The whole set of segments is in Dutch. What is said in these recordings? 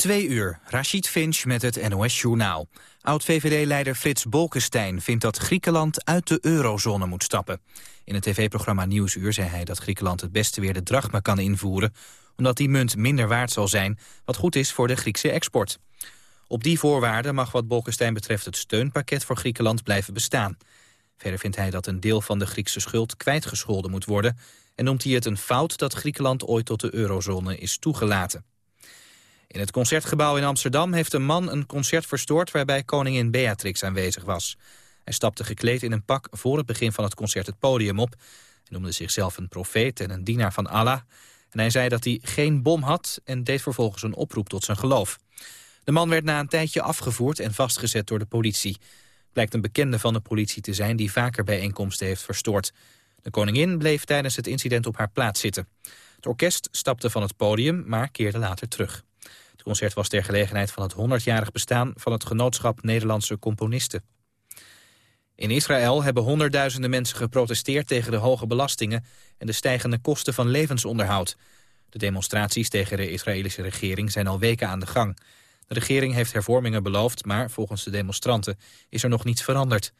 Twee uur, Rashid Finch met het NOS-journaal. Oud-VVD-leider Frits Bolkestein vindt dat Griekenland uit de eurozone moet stappen. In het tv-programma Nieuwsuur zei hij dat Griekenland het beste weer de drachma kan invoeren... omdat die munt minder waard zal zijn, wat goed is voor de Griekse export. Op die voorwaarden mag wat Bolkestein betreft het steunpakket voor Griekenland blijven bestaan. Verder vindt hij dat een deel van de Griekse schuld kwijtgescholden moet worden... en noemt hij het een fout dat Griekenland ooit tot de eurozone is toegelaten. In het Concertgebouw in Amsterdam heeft een man een concert verstoord... waarbij koningin Beatrix aanwezig was. Hij stapte gekleed in een pak voor het begin van het concert het podium op... Hij noemde zichzelf een profeet en een dienaar van Allah... en hij zei dat hij geen bom had en deed vervolgens een oproep tot zijn geloof. De man werd na een tijdje afgevoerd en vastgezet door de politie. Blijkt een bekende van de politie te zijn die vaker bijeenkomsten heeft verstoord. De koningin bleef tijdens het incident op haar plaats zitten. Het orkest stapte van het podium, maar keerde later terug. Het concert was ter gelegenheid van het 100-jarig bestaan van het Genootschap Nederlandse Componisten. In Israël hebben honderdduizenden mensen geprotesteerd tegen de hoge belastingen en de stijgende kosten van levensonderhoud. De demonstraties tegen de Israëlische regering zijn al weken aan de gang. De regering heeft hervormingen beloofd, maar volgens de demonstranten is er nog niets veranderd.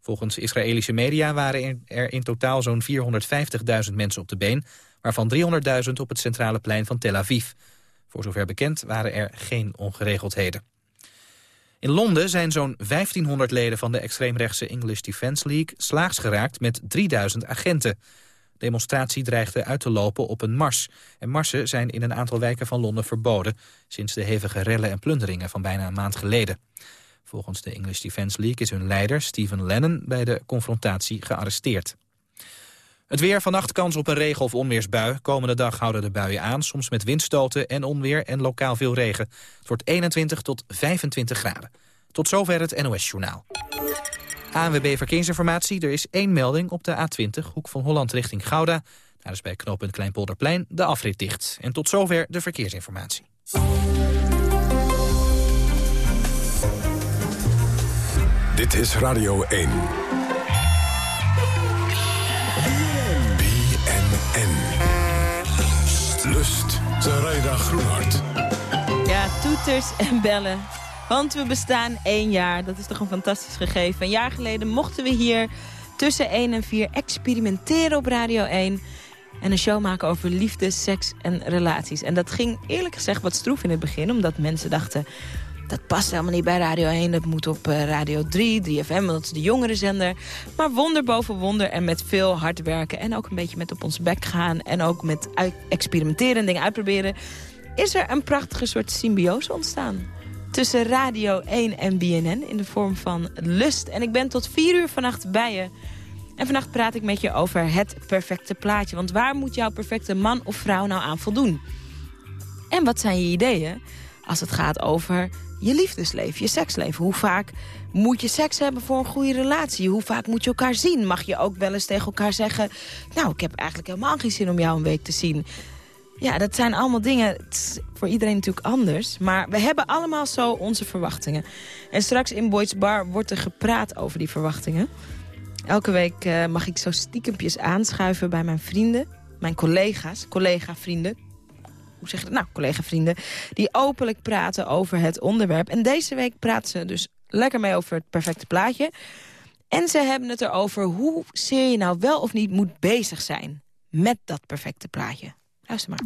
Volgens Israëlische media waren er in totaal zo'n 450.000 mensen op de been, waarvan 300.000 op het centrale plein van Tel Aviv. Voor zover bekend waren er geen ongeregeldheden. In Londen zijn zo'n 1500 leden van de extreemrechtse English Defence League slaags geraakt met 3000 agenten. De demonstratie dreigde uit te lopen op een mars. En marsen zijn in een aantal wijken van Londen verboden... sinds de hevige rellen en plunderingen van bijna een maand geleden. Volgens de English Defence League is hun leider, Stephen Lennon... bij de confrontatie gearresteerd. Het weer vannacht kans op een regen- of onweersbui. Komende dag houden de buien aan, soms met windstoten en onweer en lokaal veel regen. Het wordt 21 tot 25 graden. Tot zover het NOS-journaal. ANWB Verkeersinformatie. Er is één melding op de A20, hoek van Holland richting Gouda. Daar is bij knooppunt Kleinpolderplein de afrit dicht. En tot zover de verkeersinformatie. Dit is Radio 1. BNN. Lust. Zaraida Groenhart. Ja, toeters en bellen. Want we bestaan één jaar. Dat is toch een fantastisch gegeven. Een jaar geleden mochten we hier tussen 1 en 4 experimenteren op Radio 1. En een show maken over liefde, seks en relaties. En dat ging eerlijk gezegd wat stroef in het begin. Omdat mensen dachten, dat past helemaal niet bij Radio 1. Dat moet op eh, Radio 3, 3FM, want dat is de jongere zender. Maar wonder boven wonder en met veel hard werken... en ook een beetje met op ons bek gaan... en ook met experimenteren en dingen uitproberen... is er een prachtige soort symbiose ontstaan tussen Radio 1 en BNN in de vorm van Lust. En ik ben tot 4 uur vannacht bij je. En vannacht praat ik met je over het perfecte plaatje. Want waar moet jouw perfecte man of vrouw nou aan voldoen? En wat zijn je ideeën als het gaat over je liefdesleven, je seksleven? Hoe vaak moet je seks hebben voor een goede relatie? Hoe vaak moet je elkaar zien? Mag je ook wel eens tegen elkaar zeggen... nou, ik heb eigenlijk helemaal geen zin om jou een week te zien. Ja, dat zijn allemaal dingen, voor iedereen natuurlijk anders. Maar we hebben allemaal zo onze verwachtingen. En straks in Boyd's Bar wordt er gepraat over die verwachtingen. Elke week uh, mag ik zo stiekempjes aanschuiven bij mijn vrienden. Mijn collega's, collega-vrienden. Hoe zeg je? Nou, collega-vrienden. Die openlijk praten over het onderwerp. En deze week praten ze dus lekker mee over het perfecte plaatje. En ze hebben het erover hoe zeer je nou wel of niet moet bezig zijn met dat perfecte plaatje. Luister maar.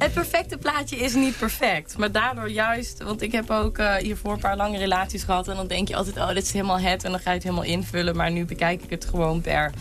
Het perfecte plaatje is niet perfect. Maar daardoor juist, want ik heb ook uh, hiervoor een paar lange relaties gehad. En dan denk je altijd, oh, dit is helemaal het. En dan ga je het helemaal invullen. Maar nu bekijk ik het gewoon per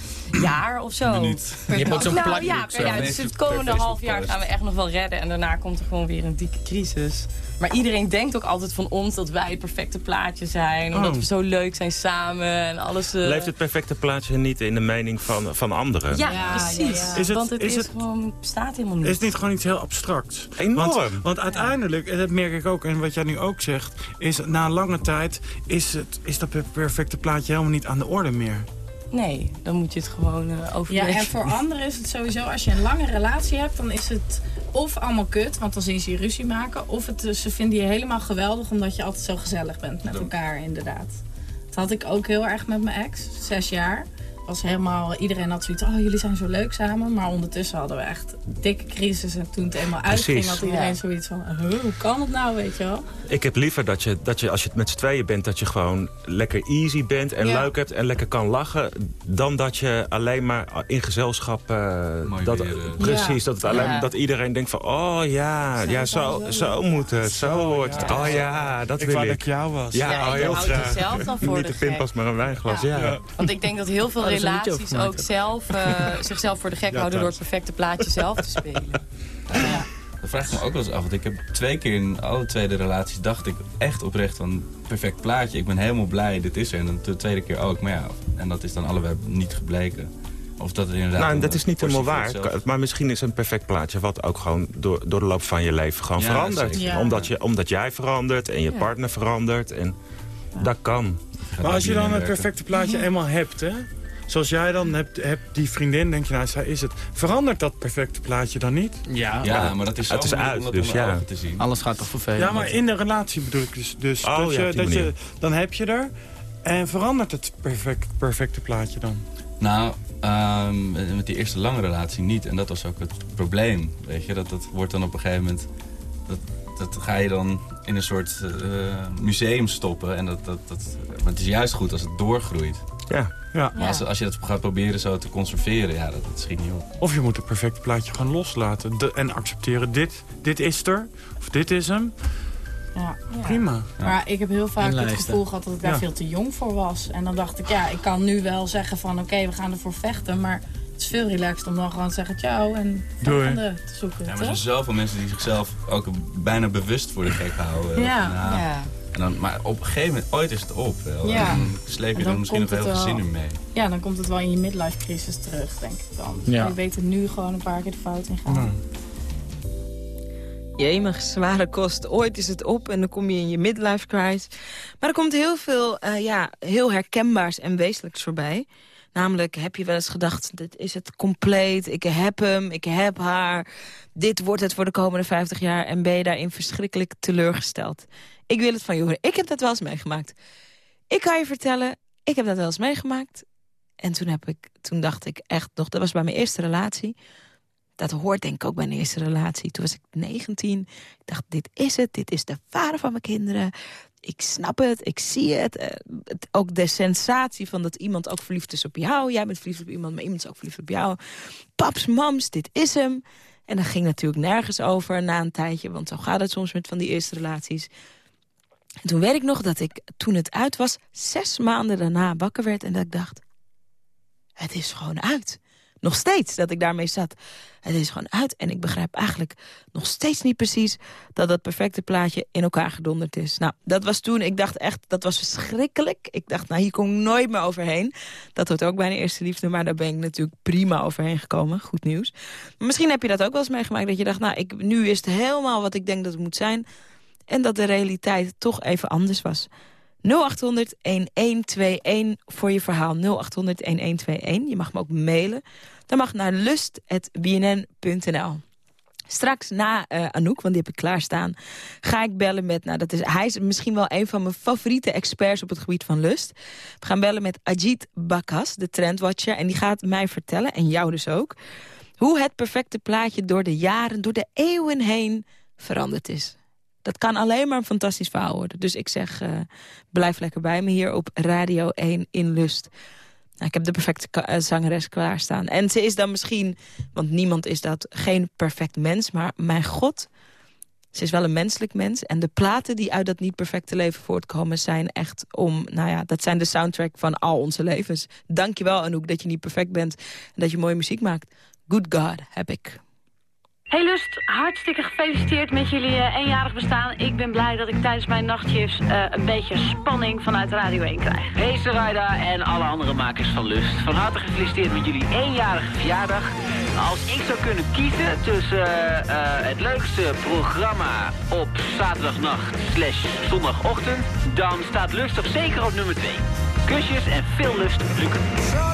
jaar of zo. Minuut. Je hebt ook zo'n nou, plakje ja, per jaar. Dus het komende half jaar gaan we echt nog wel redden. En daarna komt er gewoon weer een dikke crisis. Maar iedereen denkt ook altijd van ons dat wij het perfecte plaatje zijn. Omdat Oh. we zo leuk zijn samen en alles... eh, Leeft het perfecte plaatje niet in de mening van, van anderen? Ja, precies. Is het- Want het is is, het- gewoon, bestaat helemaal niet. Is het niet gewoon iets heel abstracts? Enorm. Want, want uiteindelijk, en dat merk ik ook, en wat jij nu ook zegt... is na een lange tijd is, het, is dat per- perfecte plaatje helemaal niet aan de orde meer. Nee, dan moet je het gewoon eh Ja, overwegen. en voor anderen is het sowieso, als je een lange relatie hebt, dan is het of allemaal kut, want dan zien ze je ruzie maken. Of het, ze vinden je helemaal geweldig, omdat je altijd zo gezellig bent met elkaar, inderdaad. Het had ik ook heel erg met mijn ex. Zes jaar. Was helemaal, iedereen had zoiets, oh jullie zijn zo leuk samen. Maar ondertussen hadden we echt dikke crisis. En toen het eenmaal Precies. uitging had iedereen Ja. zoiets van, huh, hoe kan het nou, weet je wel? Ik heb liever dat je, dat je, als je het met z'n tweeën bent... dat je gewoon lekker easy bent en Ja. leuk hebt en lekker kan lachen... dan dat je alleen maar in gezelschap... eh, dat, weer, eh. precies, dat, het alleen, Ja. dat iedereen denkt van... oh ja, Zo ja zo, zo moet het, zo Zo, hoort ja. het. Oh ja, dat Ik wil wou dat ik. ik jou was. Ja, Ja, oh, je heel houdt graag. jezelf dan voor Niet de de pinpas, maar een wijnglas, ja. Ja. Want ik denk dat heel veel Relaties ook zelf, eh, zichzelf voor de gek Ja, houden door het perfecte plaatje zelf te spelen. Ja. Dat vraag ik me ook wel eens af. Want ik heb twee keer in alle tweede relaties dacht ik echt oprecht van perfect plaatje. Ik ben helemaal blij, dit is er. En dan de tweede keer ook. Maar ja, en dat is dan allebei niet gebleken. Of dat er inderdaad... Nou, dat is niet helemaal waar. Maar misschien is een perfect plaatje... wat ook gewoon door, door de loop van je leven gewoon Ja, verandert. Ja. Omdat, je, omdat jij verandert en je Ja. partner verandert. En dat kan. Maar als je dan het perfecte plaatje eenmaal hebt, hè? Zoals jij dan hebt, hebt die vriendin, denk je, nou, zij is het. Verandert dat perfecte plaatje dan niet? Ja, Ja, maar dat is zo Het is uit, om dat dus onder ja. ogen te zien. alles gaat toch vervelend. Ja, maar in de relatie bedoel ik dus. dus Oh, dat ja, je, dat je, dan heb je er. En verandert het perfect, perfecte plaatje dan? Nou, ehm, met die eerste lange relatie niet. En dat was ook het probleem. Weet je, dat, dat wordt dan op een gegeven moment... Dat, dat ga je dan in een soort eh, museum stoppen. En dat, dat, dat, maar het is juist goed als het doorgroeit. Ja. Ja. Maar als, als je dat gaat proberen zo te conserveren, ja, dat, dat schiet niet op. Of je moet het perfecte plaatje gewoon loslaten. De- en accepteren, dit, dit is er. Of dit is hem. Ja. Prima. Maar ik heb heel vaak het gevoel gehad dat ik daar Ja. veel te jong voor was. En dan dacht ik, ja, ik kan nu wel zeggen van oké, we gaan ervoor vechten. Maar het is veel relaxed om dan gewoon te zeggen ciao en volgende te zoeken. Ja, maar er zijn zoveel mensen die zichzelf ook bijna bewust voor de gek houden. Ja. Nou, Ja. En dan, maar op een gegeven moment, ooit is het op. Wel. Ja. En dan sleep je En dan er misschien nog heel het veel zin in mee. Ja, dan komt het wel in je midlife crisis terug, denk ik dan. Ja. Je beter nu gewoon een paar keer de fout in gaan. Nou, Jemig, zware kost. Ooit is het op en dan kom je in je midlife crisis. Maar er komt heel veel eh, ja, heel herkenbaars en wezenlijks voorbij. Namelijk, heb je wel eens gedacht, dit is het compleet. Ik heb hem, ik heb haar. Dit wordt het voor de komende 50 jaar. En ben je daarin verschrikkelijk teleurgesteld. Ik wil het van je horen. Ik heb dat wel eens meegemaakt. Ik kan je vertellen, ik heb dat wel eens meegemaakt. En toen, heb ik, toen dacht ik echt nog, dat was bij mijn eerste relatie... Dat hoort denk ik ook bij een eerste relatie. Toen was ik 19. Ik dacht, dit is het. Dit is de vader van mijn kinderen. Ik snap het. Ik zie het. Eh, het ook de sensatie van dat iemand ook verliefd is op jou. Jij bent verliefd op iemand, maar iemand is ook verliefd op jou. Paps, mams, dit is hem. En dat ging natuurlijk nergens over na een tijdje. Want zo gaat het soms met van die eerste relaties. En toen weet ik nog dat ik, toen het uit was... zes maanden daarna wakker werd en dat ik dacht... het is gewoon uit. Nog steeds dat ik daarmee zat. Het is gewoon uit. En ik begrijp eigenlijk nog steeds niet precies... dat dat perfecte plaatje in elkaar gedonderd is. Nou, dat was toen, ik dacht echt, dat was verschrikkelijk. Ik dacht, nou, hier kom ik nooit meer overheen. Dat hoort ook bij een eerste liefde, maar daar ben ik natuurlijk prima overheen gekomen. Goed nieuws. Maar misschien heb je dat ook wel eens meegemaakt, dat je dacht... nou, ik, nu is helemaal wat ik denk dat het moet zijn. En dat de realiteit toch even anders was. 0800-1121 voor je verhaal. 0800-1121. Je mag me ook mailen. Dan mag naar lust.bnn.nl. Straks na eh, Anouk, want die heb ik klaarstaan, ga ik bellen met... Nou, dat is, hij is misschien wel een van mijn favoriete experts op het gebied van lust. We gaan bellen met Ajit Bakas, de trendwatcher. En die gaat mij vertellen, en jou dus ook... hoe het perfecte plaatje door de jaren, door de eeuwen heen veranderd is. Dat kan alleen maar een fantastisch verhaal worden. Dus ik zeg, eh, blijf lekker bij me hier op Radio 1 in Lust. Nou, ik heb de perfecte eh, zangeres klaarstaan. En ze is dan misschien, want niemand is dat, geen perfect mens. Maar mijn god, ze is wel een menselijk mens. En de platen die uit dat niet perfecte leven voortkomen... zijn echt om, nou ja, dat zijn de soundtrack van al onze levens. Dank je wel, Anouk, dat je niet perfect bent. En dat je mooie muziek maakt. Good God, heb ik. Hey Lust, hartstikke gefeliciteerd met jullie eh, eenjarig bestaan. Ik ben blij dat ik tijdens mijn nachtshifts eh, een beetje spanning vanuit Radio 1 krijg. Hey Sarayda en alle andere makers van Lust. Van harte gefeliciteerd met jullie eenjarige verjaardag. Als ik zou kunnen kiezen tussen eh, het leukste programma op zaterdagnacht slash zondagochtend... dan staat Lust toch zeker op nummer 2. Kusjes en veel lust, Luc.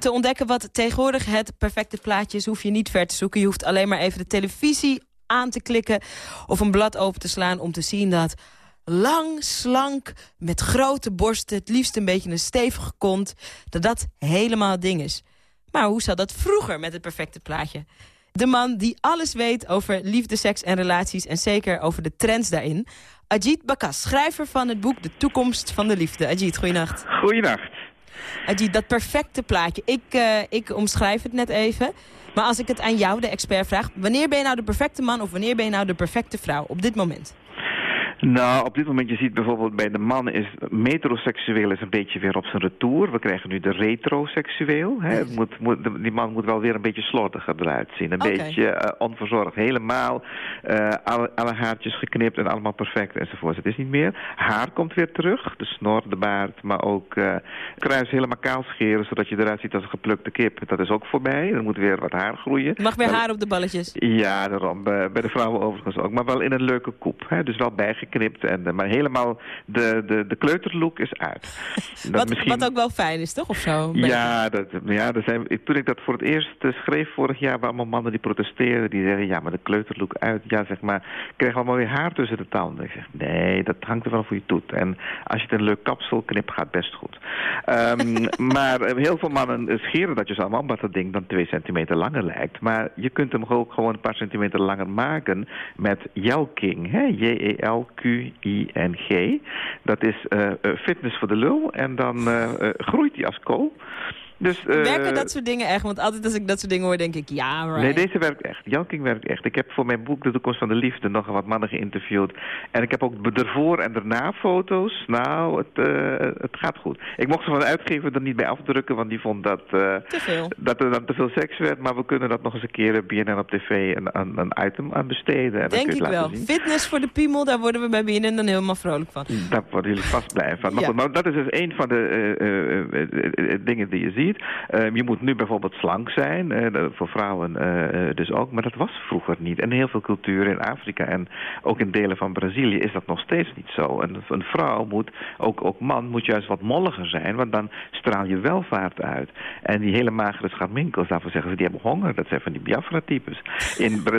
Te ontdekken wat tegenwoordig het perfecte plaatje is... hoef je niet ver te zoeken. Je hoeft alleen maar even de televisie aan te klikken... of een blad open te slaan om te zien dat... lang, slank, met grote borsten... het liefst een beetje een stevige kont... dat dat helemaal het ding is. Maar hoe zat dat vroeger met het perfecte plaatje? De man die alles weet over liefde, seks en relaties... en zeker over de trends daarin. Ajit Bakas, schrijver van het boek De Toekomst van de Liefde. Ajit, goeienacht. Goeienacht. Ajit, dat perfecte plaatje. Ik, eh, ik omschrijf het net even. Maar als ik het aan jou, de expert, vraag... wanneer ben je nou de perfecte man of wanneer ben je nou de perfecte vrouw op dit moment? Nou, op dit moment, je ziet bijvoorbeeld bij de mannen is metroseksueel is een beetje weer op zijn retour. We krijgen nu de retroseksueel. Hè. Het moet, die man moet wel weer een beetje slordiger eruit zien. Een beetje eh, onverzorgd. Helemaal eh, alle, alle haartjes geknipt en allemaal perfect enzovoort. Het is niet meer. Haar komt weer terug. De snor, de baard, maar ook eh kruis helemaal kaal scheren... zodat je eruit ziet als een geplukte kip. Dat is ook voorbij. Er moet weer wat haar groeien. Mag weer haar op de balletjes. ja, daarom. Bij bij de vrouwen overigens ook. Maar wel in een leuke koep. Hè? Dus wel bijgeknipt. En, eh, maar helemaal de, de, de kleuterlook is uit. Dat Wat, misschien- wat ook wel fijn is, toch? Of zo? Ja, dat, ja dat zijn, toen ik dat voor het eerst eh, schreef vorig jaar... waren allemaal mannen die protesteerden. Die zeggen, ja, maar de kleuterlook uit. Ja, zeg maar, ik kreeg allemaal weer haar tussen de tanden. Ik zeg, nee, dat hangt er wel voor je toet. En als je het een leuk kapsel knipt, gaat best goed. Ehm, maar eh, heel veel mannen scheren dat je allemaal... omdat dat ding dan twee centimeter langer lijkt. Maar je kunt hem ook gewoon een paar centimeter langer maken... met Jelking, hè? J-E-L-Q-I-N-G. Dat is eh, eh, fitness voor de lul. En dan eh, groeit hij als kool. Dus, eh, Werken dat soort dingen echt? Want altijd als ik dat soort dingen hoor, denk ik, ja, right. Nee, deze werkt echt. Jelking werkt echt. Ik heb voor mijn boek De Toekomst van de Liefde nog wat mannen geïnterviewd. En ik heb ook ervoor en daarna foto's. Nou, het, eh, het gaat goed. Ik mocht ze van de uitgever er niet bij afdrukken, want die vond dat, eh, dat er dan te veel seks werd. Maar we kunnen dat nog eens een keer BNN op tv een, een, een item aan besteden. En Denk ik wel. zien. Fitness voor de piemel, daar worden we bij BNN dan helemaal vrolijk van. Daar worden jullie vast blij van. Maar, Ja. goed, maar dat is dus een van de dingen die je ziet. Eh, je moet nu bijvoorbeeld slank zijn, eh, voor vrouwen eh, dus ook. Maar dat was vroeger niet. En heel veel culturen in Afrika en ook in delen van Brazilië is dat nog steeds niet zo. En een vrouw moet, ook, ook man, moet juist wat molliger zijn. Want dan straal je welvaart uit. En die hele magere scharminkels, daarvoor zeggen ze, die hebben honger. Dat zijn van die Biafra-types.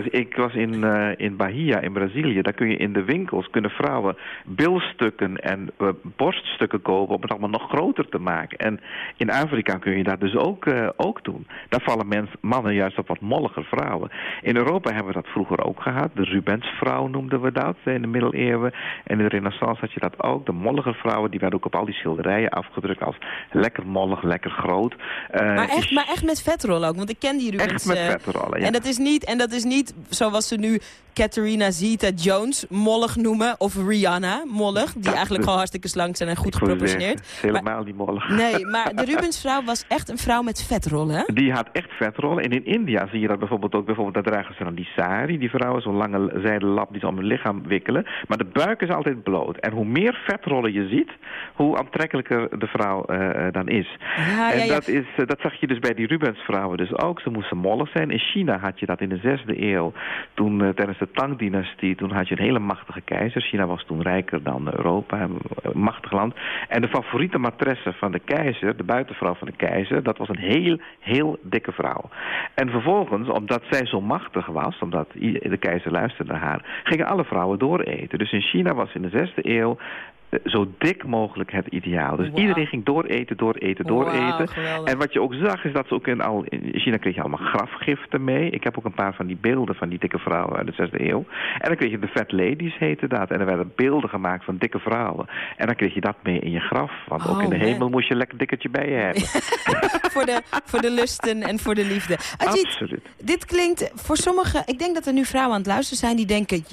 Ik was in, eh, in Bahia in Brazilië. Daar kun je in de winkels, kunnen vrouwen bilstukken en borststukken kopen om het allemaal nog groter te maken. En in Afrika kun je dat dus ook, eh, ook doen. Daar vallen mens, mannen juist op wat mollige vrouwen. In Europa hebben we dat vroeger ook gehad. De Rubensvrouw noemden we dat in de middeleeuwen. En in de renaissance had je dat ook. De mollige vrouwen, die werden ook op al die schilderijen afgedrukt als lekker mollig, lekker groot. Eh, Maar echt, maar echt met vetrol ook, want ik ken die Rubens. Echt met eh, vetrollen, ja. En dat is niet, en dat is niet zoals ze nu Catharina Zeta-Jones mollig noemen, of Rihanna mollig, die eigenlijk gewoon hartstikke slank zijn en goed zeggen, geproportioneerd. helemaal niet mollig. Nee, maar de Rubensvrouw was echt een vrouw met vetrollen, hè? Die had echt vetrollen. En in India zie je dat bijvoorbeeld ook. Bijvoorbeeld, daar dragen ze dan die sari. Die vrouwen, zo'n lange zijden lap die ze om hun lichaam wikkelen. Maar de buik is altijd bloot. En hoe meer vetrollen je ziet, hoe aantrekkelijker de vrouw eh, dan is. Ja, en ja, ja. Dat, is, eh, dat zag je dus bij die Rubens-vrouwen dus ook. Ze moesten mollig zijn. In China had je dat in de zesde eeuw. Toen, eh, tijdens de Tang-dynastie, toen had je een hele machtige keizer. China was toen rijker dan Europa, een eh, machtig land. En de favoriete matresse van de keizer, de buitenvrouw van de keizer, dat was een heel, heel dikke vrouw. En vervolgens, omdat zij zo machtig was, omdat de keizer luisterde naar haar, gingen alle vrouwen dooreten. Dus in China was in de zesde eeuw zo dik mogelijk het ideaal. Dus iedereen ging dooreten, dooreten, dooreten. geweldig. en wat je ook zag is dat ze ook in, al, in China kreeg je allemaal grafgiften mee. Ik heb ook een paar van die beelden van die dikke vrouwen uit de zesde eeuw. En dan kreeg je de fat ladies heette dat. En er werden beelden gemaakt van dikke vrouwen. En dan kreeg je dat mee in je graf. Want ook Oh, in de man. hemel moest je lekker dikkertje bij je hebben. voor, de, voor de lusten en voor de liefde. Ajit, Absoluut. dit klinkt voor sommigen... Ik denk dat er nu vrouwen aan het luisteren zijn die denken...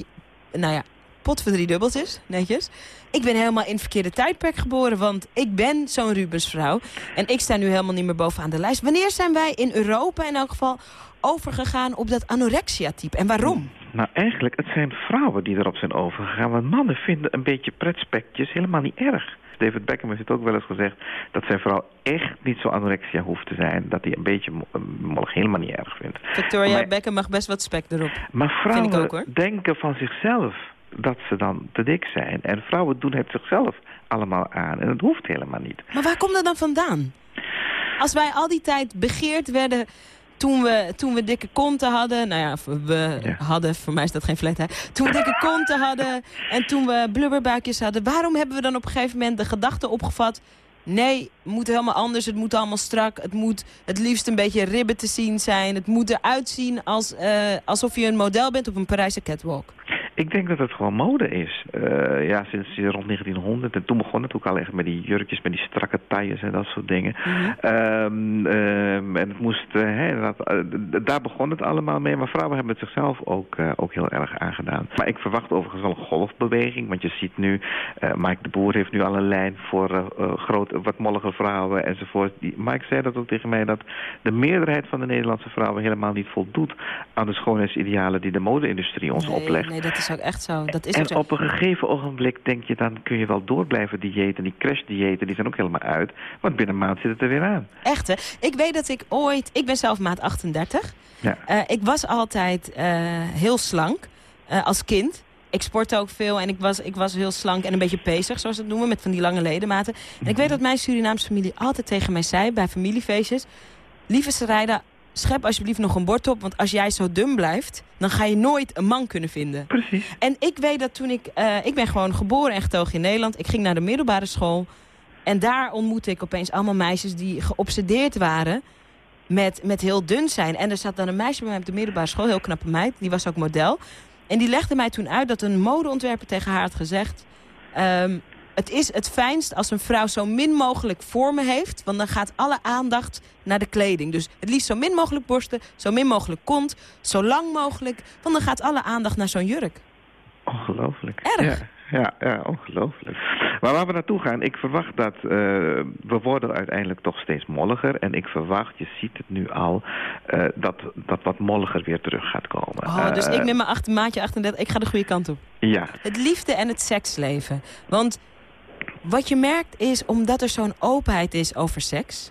Nou ja, pot voor drie dubbeltjes, netjes. Ik ben helemaal in het verkeerde tijdperk geboren, want ik ben zo'n Rubensvrouw. En ik sta nu helemaal niet meer bovenaan de lijst. Wanneer zijn wij in Europa in elk geval overgegaan op dat anorexia-type? En waarom? Nou, eigenlijk, het zijn vrouwen die erop zijn overgegaan. Want mannen vinden een beetje pretspekjes helemaal niet erg. David Beckham heeft het ook wel eens gezegd... dat zijn vrouw echt niet zo anorexia hoeft te zijn. Dat hij een beetje eh, mollig helemaal niet erg vindt. Victoria Maar- Beckham mag best wat spek erop. Maar vrouwen ook, denken van zichzelf dat ze dan te dik zijn. En vrouwen doen het zichzelf allemaal aan. En het hoeft helemaal niet. Maar waar komt dat dan vandaan? Als wij al die tijd begeerd werden toen we, toen we dikke konten hadden... Nou ja, we Ja. hadden, voor mij is dat geen flatheid. Toen we dikke konten hadden en toen we blubberbuikjes hadden... waarom hebben we dan op een gegeven moment de gedachte opgevat... nee, het moet helemaal anders, het moet allemaal strak... het moet het liefst een beetje ribben te zien zijn... het moet eruit zien als, eh, alsof je een model bent op een Parijse catwalk. Ik denk dat het gewoon mode is. Eh, ja, sinds rond 1900. En toen begon het ook al echt met die jurkjes, met die strakke tailles en dat soort dingen. Ehm, ehm, en het moest, eh, hè, dat, eh, daar begon het allemaal mee. Maar vrouwen hebben het zichzelf ook, eh, ook heel erg aangedaan. Maar ik verwacht overigens wel een golfbeweging. Want je ziet nu, eh, Mike de Boer heeft nu al een lijn voor eh eh, grote, wat mollige vrouwen enzovoort. Die, Mike zei dat ook tegen mij, dat de meerderheid van de Nederlandse vrouwen helemaal niet voldoet aan de schoonheidsidealen die de mode-industrie ons nee, oplegt. nee, dat is ook echt zo. Dat is En op een gegeven ogenblik denk je, dan kun je wel door blijven diëten. Die crashdiëten, die zijn ook helemaal uit. Want binnen een maand zit het er weer aan. Echt, hè? Ik weet dat ik ooit... Ik ben zelf maat 38. Ja. Eh, ik was altijd eh, heel slank eh, als kind. Ik sportte ook veel en ik was, ik was heel slank en een beetje pezig, zoals ze het noemen, met van die lange ledematen. En ik weet dat mijn Surinaamse familie altijd tegen mij zei bij familiefeestjes... Lieve Sarayda, schep alsjeblieft nog een bord op, want als jij zo dun blijft... dan ga je nooit een man kunnen vinden. Precies. En ik weet dat toen ik... eh, ik ben gewoon geboren en getogen in Nederland. Ik ging naar de middelbare school. En daar ontmoette ik opeens allemaal meisjes die geobsedeerd waren met, met heel dun zijn. En er zat dan een meisje bij mij op de middelbare school, heel knappe meid. Die was ook model. En die legde mij toen uit dat een modeontwerper tegen haar had gezegd... ehm, het is het fijnst als een vrouw zo min mogelijk vormen heeft... want dan gaat alle aandacht naar de kleding. Dus het liefst zo min mogelijk borsten, zo min mogelijk kont... zo lang mogelijk, want dan gaat alle aandacht naar zo'n jurk. Ongelooflijk. Erg. Ja, ja, ja, ongelooflijk. Maar waar we naartoe gaan, ik verwacht dat eh, we worden uiteindelijk toch steeds molliger. En ik verwacht, je ziet het nu al, eh, dat dat wat molliger weer terug gaat komen. Oh, dus Eh, ik met mijn acht, maatje 38, ik ga de goede kant op. Ja, Het liefde en het seksleven. Want wat je merkt is, omdat er zo'n openheid is over seks...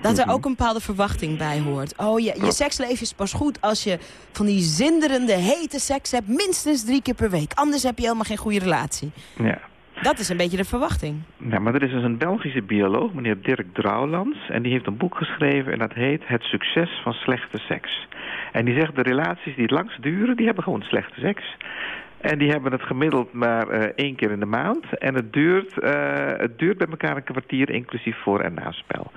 dat er Mhm. ook een bepaalde verwachting bij hoort. Oh, je, je seksleven is pas goed als je van die zinderende, hete seks hebt... minstens drie keer per week. Anders heb je helemaal geen goede relatie. ja. Dat is een beetje de verwachting. Ja, maar er is dus een Belgische bioloog, meneer Dirk Drouwlands... en die heeft een boek geschreven en dat heet Het succes van slechte seks. En die zegt, de relaties die het langst duren, die hebben gewoon slechte seks. En die hebben het gemiddeld maar eh, één keer in de maand. En het duurt, eh, het duurt bij elkaar een kwartier, inclusief voor- en naspel.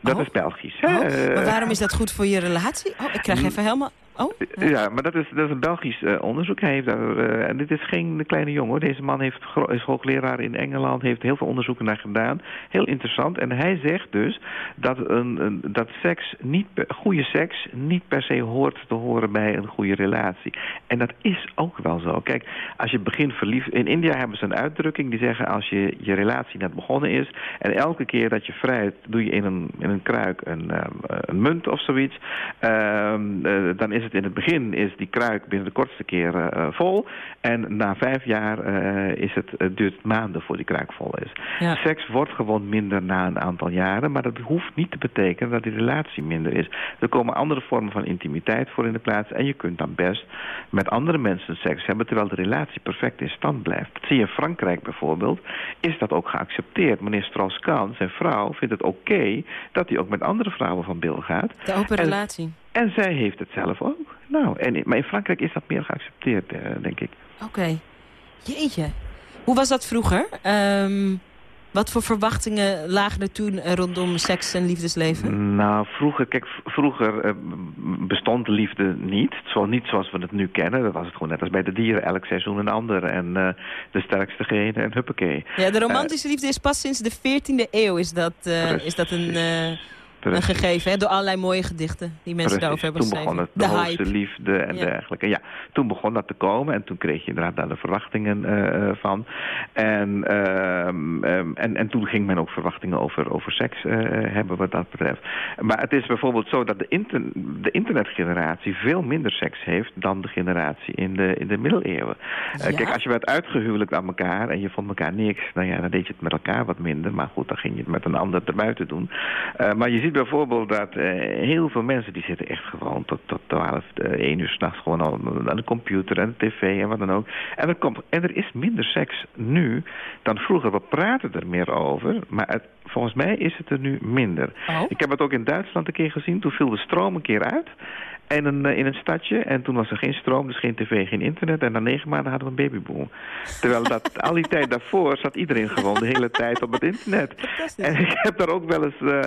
Dat Oh. is Belgisch. hè? Oh, maar waarom is dat goed voor je relatie? Oh, ik krijg even helemaal... Oh? Ja, maar dat is, dat is een Belgisch eh, onderzoek. Hij heeft daar, eh, en dit is geen kleine jongen hoor. Deze man heeft, is hoogleraar in Engeland, heeft heel veel onderzoeken naar gedaan. Heel interessant. En hij zegt dus dat, een, een, dat seks niet, goede seks niet per se hoort te horen bij een goede relatie. En dat is ook wel zo. Kijk, als je begint verliefd... In India hebben ze een uitdrukking die zeggen als je, je relatie net begonnen is... en elke keer dat je vrijt, doe je in een, in een kruik een, ehm, een munt of zoiets... ehm, eh, dan is het in het begin is die kruik binnen de kortste keren eh, vol... en na vijf jaar eh, is het, het duurt maanden voor die kruik vol is. Ja. Seks wordt gewoon minder na een aantal jaren... maar dat hoeft niet te betekenen dat die relatie minder is. Er komen andere vormen van intimiteit voor in de plaats... en je kunt dan best met andere mensen seks hebben... terwijl de relatie perfect in stand blijft. Dat zie je in Frankrijk bijvoorbeeld, is dat ook geaccepteerd. Meneer Strauss-Kahn, zijn vrouw, vindt het oké... dat hij ook met andere vrouwen van bil gaat. De open En- relatie. En zij heeft het zelf ook. Nou, en, maar in Frankrijk is dat meer geaccepteerd, eh, denk ik. Oké. Jeetje. Hoe was dat vroeger? Ehm, wat voor verwachtingen lagen er toen eh, rondom seks en liefdesleven? Nou, vroeger, kijk, vroeger eh, bestond de liefde niet. Zo, niet zoals we het nu kennen. Dat was het gewoon net als bij de dieren. Elk seizoen een ander. En de sterkste gene en huppakee. Ja, de romantische liefde is pas sinds de 14e eeuw is dat, is dat een, een gegeven. Hè? Door allerlei mooie gedichten die mensen Precies. daarover hebben toen geschreven. begon het, de, de hoogste liefde en Ja. dergelijke. Ja, toen begon dat te komen en toen kreeg je inderdaad daar de verwachtingen eh, eh, van. En, ehm, ehm, en, en toen ging men ook verwachtingen over, over seks eh, hebben wat dat betreft. Maar het is bijvoorbeeld zo dat de, inter, de internetgeneratie veel minder seks heeft dan de generatie in de, in de middeleeuwen. Ja? kijk, als je werd uitgehuwelijkt aan elkaar en je vond elkaar niks, nou ja, dan deed je het met elkaar wat minder. Maar goed, dan ging je het met een ander erbuiten doen. Maar je ziet bijvoorbeeld dat eh, heel veel mensen die zitten echt gewoon tot, tot 12, eh, 1 uur s'nachts gewoon al aan de computer en de tv en wat dan ook. En er, komt, en er is minder seks nu dan vroeger. We praten er meer over, maar het, volgens mij is het er nu minder. Oh. Ik heb het ook in Duitsland een keer gezien. Toen viel de stroom een keer uit. En een, eh, in een stadje. En toen was er geen stroom, dus geen tv, geen internet. En na negen maanden hadden we een babyboom. Terwijl dat, al die tijd daarvoor zat iedereen gewoon de hele tijd op het internet. En ik heb daar ook wel eens, eh,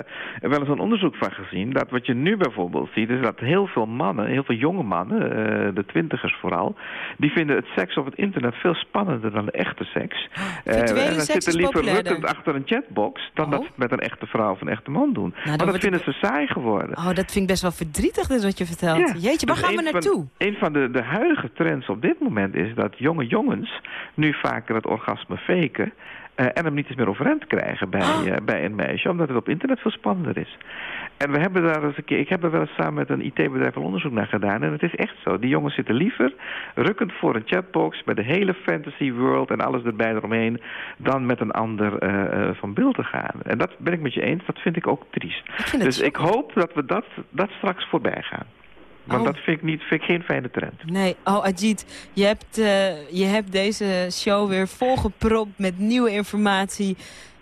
wel eens een onderzoek van gezien. Dat wat je nu bijvoorbeeld ziet, is dat heel veel mannen, heel veel jonge mannen, eh, de twintigers vooral, die vinden het seks op het internet veel spannender dan de echte seks. Virtuele en dan zitten liever rukkend achter een chatbox dan dat Oh. ze het met een echte vrouw of een echte man doen. dan maar dat vinden ze saai geworden. Oh, dat vind ik best wel verdrietig, dit wat je vertelt. Jeetje, waar Dus gaan we een naartoe? Van, een van de, de huidige trends op dit moment is dat jonge jongens nu vaker het orgasme faken. eh, en hem niet eens meer overeind krijgen bij, Ah. eh, bij een meisje, omdat het op internet veel spannender is. En we hebben daar eens een keer, ik heb er wel eens samen met een IT-bedrijf een onderzoek naar gedaan. En het is echt zo. Die jongens zitten liever rukkend voor een chatbox met de hele fantasy world en alles erbij eromheen, dan met een ander eh, van beeld te gaan. En dat ben ik met je eens, dat vind ik ook triest. dus ik hoop dat we dat, dat straks voorbij gaan. Want Oh. dat vind ik, niet, vind ik geen fijne trend. Nee, oh Ajit, je hebt, eh, je hebt deze show weer volgepropt met nieuwe informatie,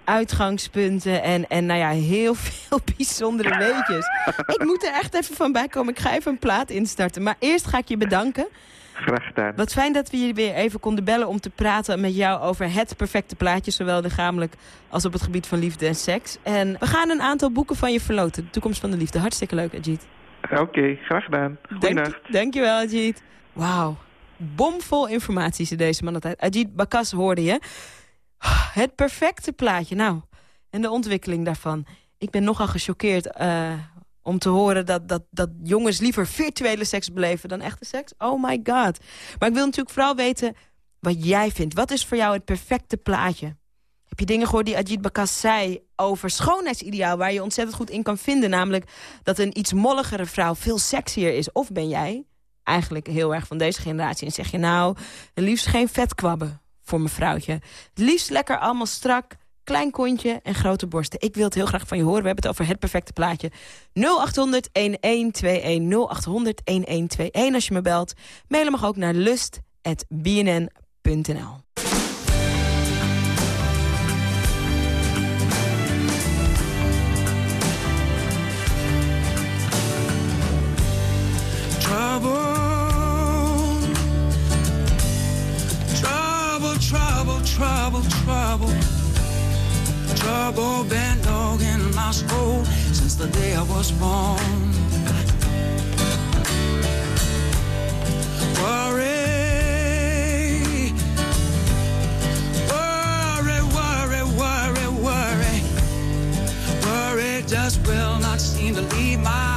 uitgangspunten en, en nou ja, heel veel bijzondere weetjes. ik moet er echt even van bij komen. Ik ga even een plaat instarten. Maar eerst ga ik je bedanken. Graag gedaan. Wat fijn dat we je weer even konden bellen om te praten met jou over het perfecte plaatje. Zowel lichamelijk als op het gebied van liefde en seks. En we gaan een aantal boeken van je verloten. De toekomst van de liefde. Hartstikke leuk, Ajit. Oké, graag gedaan. Goeienacht. Dank, dankjewel, Ajit. Wauw. Bomvol informatie ze deze man. Ajit Bakas hoorde je. Het perfecte plaatje. Nou, en de ontwikkeling daarvan. Ik ben nogal gechoqueerd eh, om te horen dat, dat, dat jongens liever virtuele seks beleven dan echte seks. Oh my god. Maar ik wil natuurlijk vooral weten wat jij vindt. Wat is voor jou het perfecte plaatje? Heb je dingen gehoord die Ajit Bakas zei over schoonheidsideaal... waar je ontzettend goed in kan vinden? Namelijk dat een iets molligere vrouw veel sexier is. Of ben jij eigenlijk heel erg van deze generatie... en zeg je nou, liefst geen vetkwabben voor mijn vrouwtje. Liefst lekker allemaal strak, klein kontje en grote borsten. Ik wil het heel graag van je horen. We hebben het over het perfecte plaatje. 0800-1121, 0800-1121 als je me belt. Mailen mag ook naar lust.bnn.nl. trouble. Trouble been dogging my soul since the day I was born. Worry, worry, worry, worry, worry. Worry just will not seem to leave my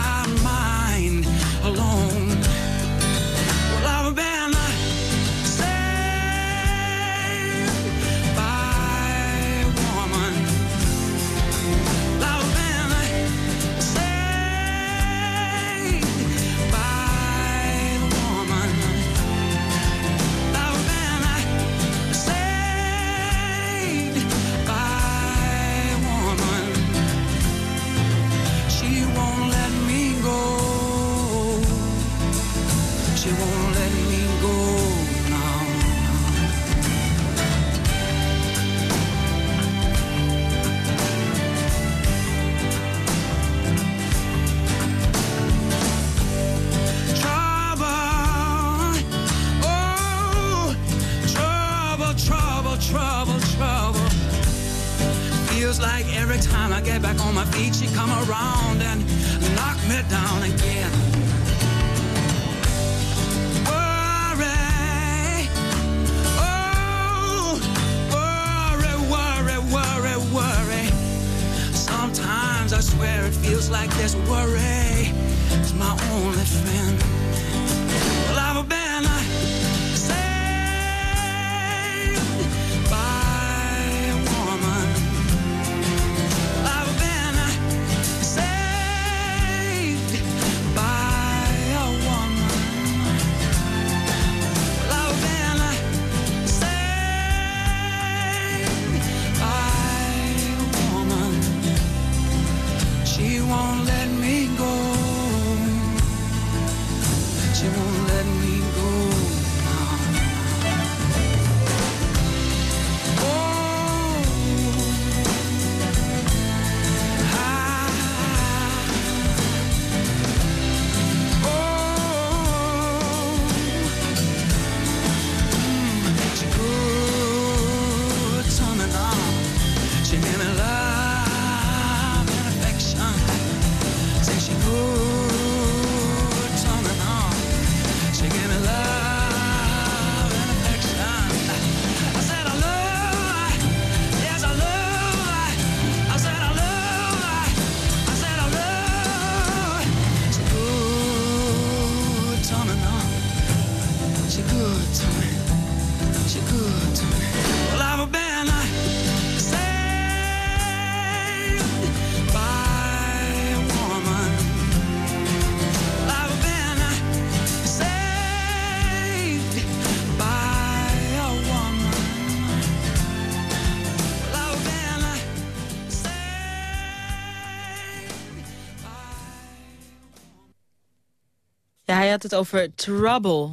hij had het over Trouble.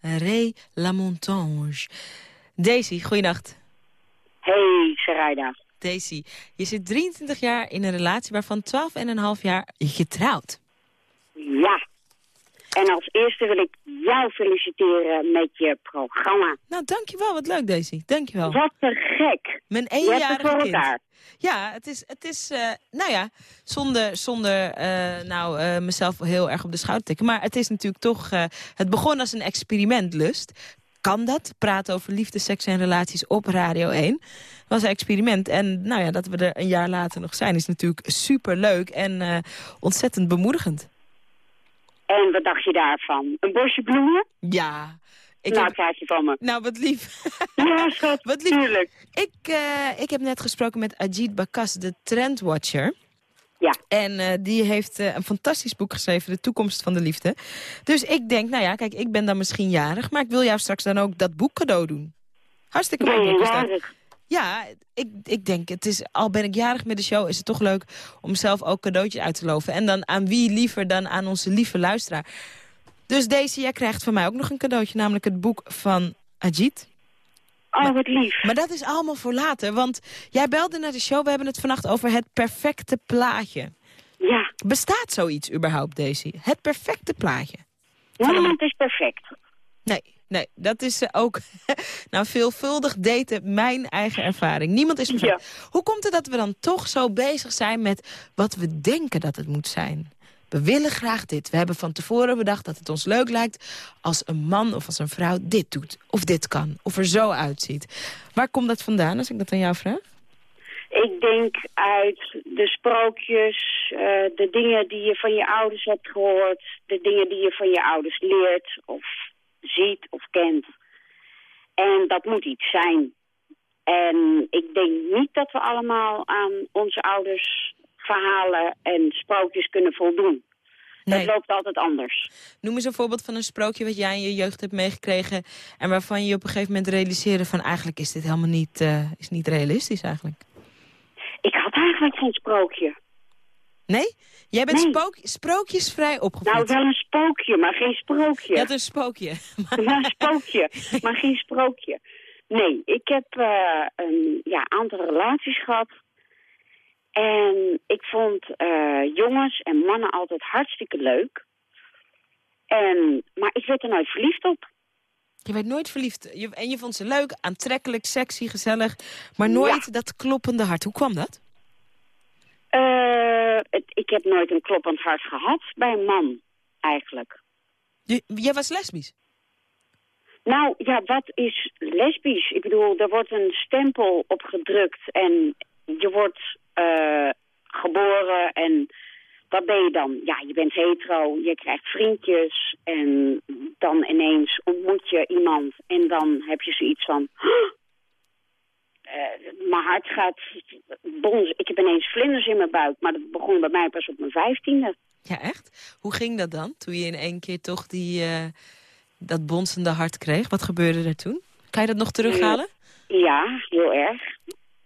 Ray Lamontange. Daisy, goeienacht. Hey, Sarayda. Daisy, je zit 23 jaar in een relatie waarvan 12,5 jaar getrouwd. Ja. En als eerste wil ik jou feliciteren met je programma. Nou, dankjewel. Wat leuk, Daisy. Dankjewel. Wat te gek. Mijn eenjarige kind. elkaar. Ja, het is, het is eh, nou ja, zonder, zonder eh, nou, eh, mezelf heel erg op de schouder te tikken. Maar het is natuurlijk toch, het begon als een experimentlust. Kan dat? Praten over liefde, seks en relaties op Radio 1. was een experiment. En nou ja, dat we er een jaar later nog zijn is natuurlijk super leuk en ontzettend bemoedigend. En wat dacht je daarvan? Een bosje bloemen? Ja. Ik nou, heb- krijg je van me. Nou, wat lief. Ja, schat. wat lief. Ik, eh, ik heb net gesproken met Ajit Bakas, de trendwatcher. Ja. En eh, die heeft eh, een fantastisch boek geschreven, De Toekomst van de Liefde. Dus ik denk, nou ja, kijk, ik ben dan misschien jarig... maar ik wil jou straks dan ook dat boek cadeau doen. Hartstikke is dat. jarig? Ja, ik, ik denk, het is, al ben ik jarig met de show... is het toch leuk om zelf ook cadeautjes uit te loven. En dan aan wie liever dan aan onze lieve luisteraar. Dus deze, jij krijgt van mij ook nog een cadeautje... namelijk het boek van Ajit. Oh, wat lief. Maar dat is allemaal voor later, want jij belde naar de show. We hebben het vannacht over het perfecte plaatje. Ja. Bestaat zoiets überhaupt, Daisy? Het perfecte plaatje? Niemand is perfect. Nee, nee, dat is eh, ook nou, veelvuldig daten mijn eigen ervaring. Niemand is perfect. Hoe komt het dat we dan toch zo bezig zijn met wat we denken dat het moet zijn? we willen graag dit. We hebben van tevoren bedacht dat het ons leuk lijkt... als een man of als een vrouw dit doet, of dit kan, of er zo uitziet. Waar komt dat vandaan, als ik dat aan jou vraag? Ik denk uit de sprookjes, eh, de dingen die je van je ouders hebt gehoord... de dingen die je van je ouders leert of ziet of kent. En dat moet iets zijn. En ik denk niet dat we allemaal aan onze ouders verhalen en sprookjes kunnen voldoen. Dat loopt altijd anders. Noem eens een voorbeeld van een sprookje wat jij in je jeugd hebt meegekregen... en waarvan je op een gegeven moment realiseerde van... eigenlijk is dit helemaal niet, eh, is niet realistisch eigenlijk. Ik had eigenlijk geen sprookje. Nee? Jij bent Nee. spook, sprookjesvrij opgevoed. Nou, wel een spookje, maar geen sprookje. Je had een spookje. Ja, een spookje, maar geen sprookje. Nee, ik heb eh, een ja, aantal relaties gehad. En ik vond eh, jongens en mannen altijd hartstikke leuk. En, maar ik werd er nooit verliefd op. Je werd nooit verliefd. Je, en je vond ze leuk, aantrekkelijk, sexy, gezellig. Maar nooit dat kloppende hart. Hoe kwam dat? Eh, het, ik heb nooit een kloppend hart gehad bij een man, eigenlijk. Je, jij was lesbisch? Nou, ja, wat is lesbisch? Ik bedoel, er wordt een stempel op gedrukt en je wordt eh, geboren en wat ben je dan? Ja, je bent hetero, je krijgt vriendjes en dan ineens ontmoet je iemand en dan heb je zoiets van... eh, mijn hart gaat bonzen. Ik heb ineens vlinders in mijn buik, maar dat begon bij mij pas op mijn vijftiende. Ja, echt? Hoe ging dat dan? Toen je in één keer toch die, eh, dat bonsende hart kreeg. Wat gebeurde er toen? Kan je dat nog terughalen? Ja, heel erg.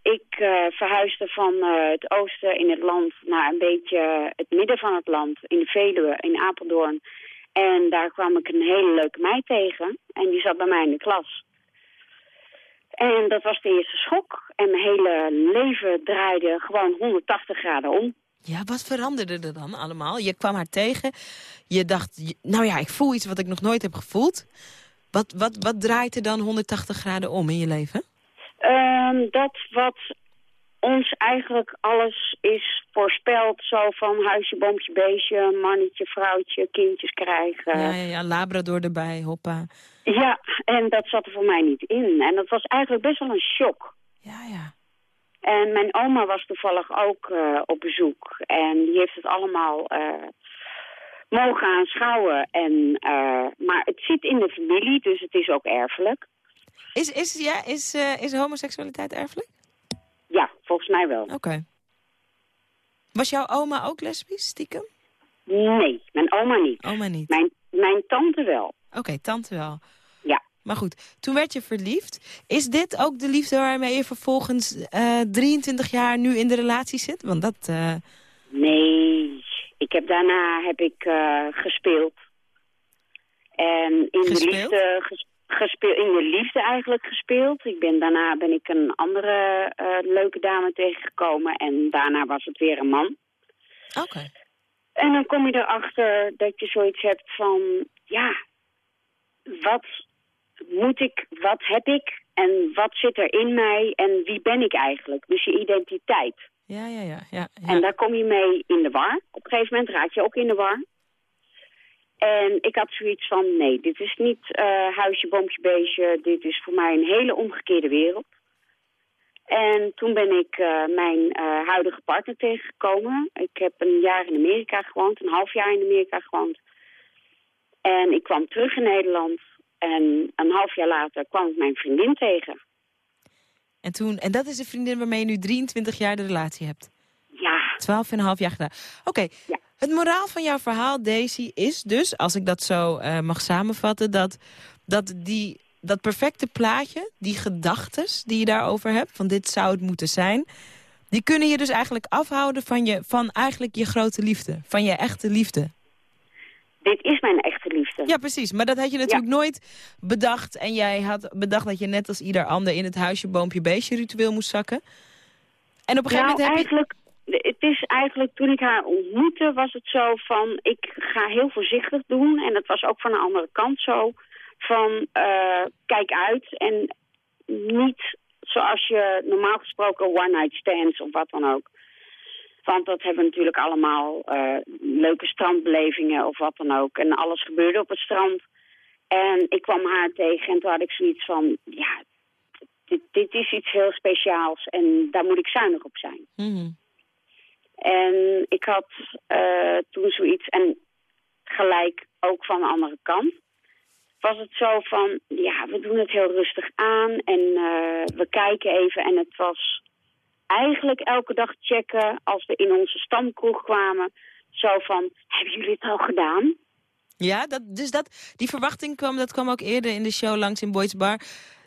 Ik eh, verhuisde van eh, het oosten in het land naar een beetje het midden van het land, in de Veluwe, in Apeldoorn. En daar kwam ik een hele leuke meid tegen en die zat bij mij in de klas. En dat was de eerste schok. En mijn hele leven draaide gewoon 180 graden om. Ja, wat veranderde er dan allemaal? Je kwam haar tegen. Je dacht, nou ja, ik voel iets wat ik nog nooit heb gevoeld. Wat, wat, wat draait er dan 180 graden om in je leven? Ehm, dat wat ons eigenlijk alles is voorspeld. Zo van huisje, boompje, beestje, mannetje, vrouwtje, kindjes krijgen. Ja, ja, ja, Labrador erbij, hoppa. Ja, en dat zat er voor mij niet in. En dat was eigenlijk best wel een shock. Ja, ja. En mijn oma was toevallig ook eh, op bezoek. En die heeft het allemaal eh, mogen aanschouwen. En, eh, maar het zit in de familie, dus het is ook erfelijk. Is, is, ja, is, is homoseksualiteit erfelijk? Ja, volgens mij wel. Oké. Was jouw oma ook lesbisch, stiekem? Nee, mijn oma niet. Oma niet. Mijn, mijn tante wel. Oké, tante wel. Maar goed, toen werd je verliefd. Is dit ook de liefde waarmee je vervolgens eh 23 jaar nu in de relatie zit? Want dat... eh, Nee, ik heb daarna heb ik eh, gespeeld. En in de Gespeeld? liefde ges- gespeeld, in de liefde eigenlijk gespeeld. Ik ben, daarna ben ik een andere eh, leuke dame tegengekomen en daarna was het weer een man. Oké. En dan kom je erachter dat je zoiets hebt van, ja, wat moet ik, wat heb ik en wat zit er in mij en wie ben ik eigenlijk? Dus je identiteit. Ja, ja, ja. ja, ja. En daar kom je mee in de war. Op een gegeven moment raak je ook in de war. En ik had zoiets van, nee, dit is niet eh, huisje, boompje, beestje. Dit is voor mij een hele omgekeerde wereld. En toen ben ik eh, mijn eh, huidige partner tegengekomen. Ik heb een jaar in Amerika gewoond, een half jaar in Amerika gewoond. En ik kwam terug in Nederland. En een half jaar later kwam ik mijn vriendin tegen. En, toen, en dat is de vriendin waarmee je nu 23 jaar de relatie hebt? Ja. 12 en een half jaar gedaan. Oké, het moraal van jouw verhaal, Daisy, is dus, als ik dat zo eh, mag samenvatten... dat, dat die, dat perfecte plaatje, die gedachtes die je daarover hebt... van dit zou het moeten zijn... die kunnen je dus eigenlijk afhouden van, je, van eigenlijk je grote liefde. Van je echte liefde. Dit is mijn echte liefde. Ja, precies. Maar dat had je natuurlijk nooit bedacht. En jij had bedacht dat je net als ieder ander... in het huisje, boompje, beestje ritueel moest zakken. En op een gegeven nou, moment heb je... eigenlijk, het is eigenlijk, toen ik haar ontmoette, was het zo van, ik ga heel voorzichtig doen. En dat was ook van de andere kant zo, van eh, kijk uit en niet zoals je normaal gesproken one-night stands of wat dan ook. Want dat hebben we natuurlijk allemaal eh, leuke strandbelevingen of wat dan ook. En alles gebeurde op het strand. En ik kwam haar tegen en toen had ik zoiets van... ja, dit, dit is iets heel speciaals en daar moet ik zuinig op zijn. Mhm. En ik had eh, toen zoiets, en gelijk ook van de andere kant, was het zo van, ja, we doen het heel rustig aan en eh, we kijken even. En het was eigenlijk elke dag checken als we in onze stamkroeg kwamen, zo van, hebben jullie het al gedaan? Ja, dat, dus dat, die verwachting kwam, dat kwam ook eerder in de show langs in Boyd's Bar.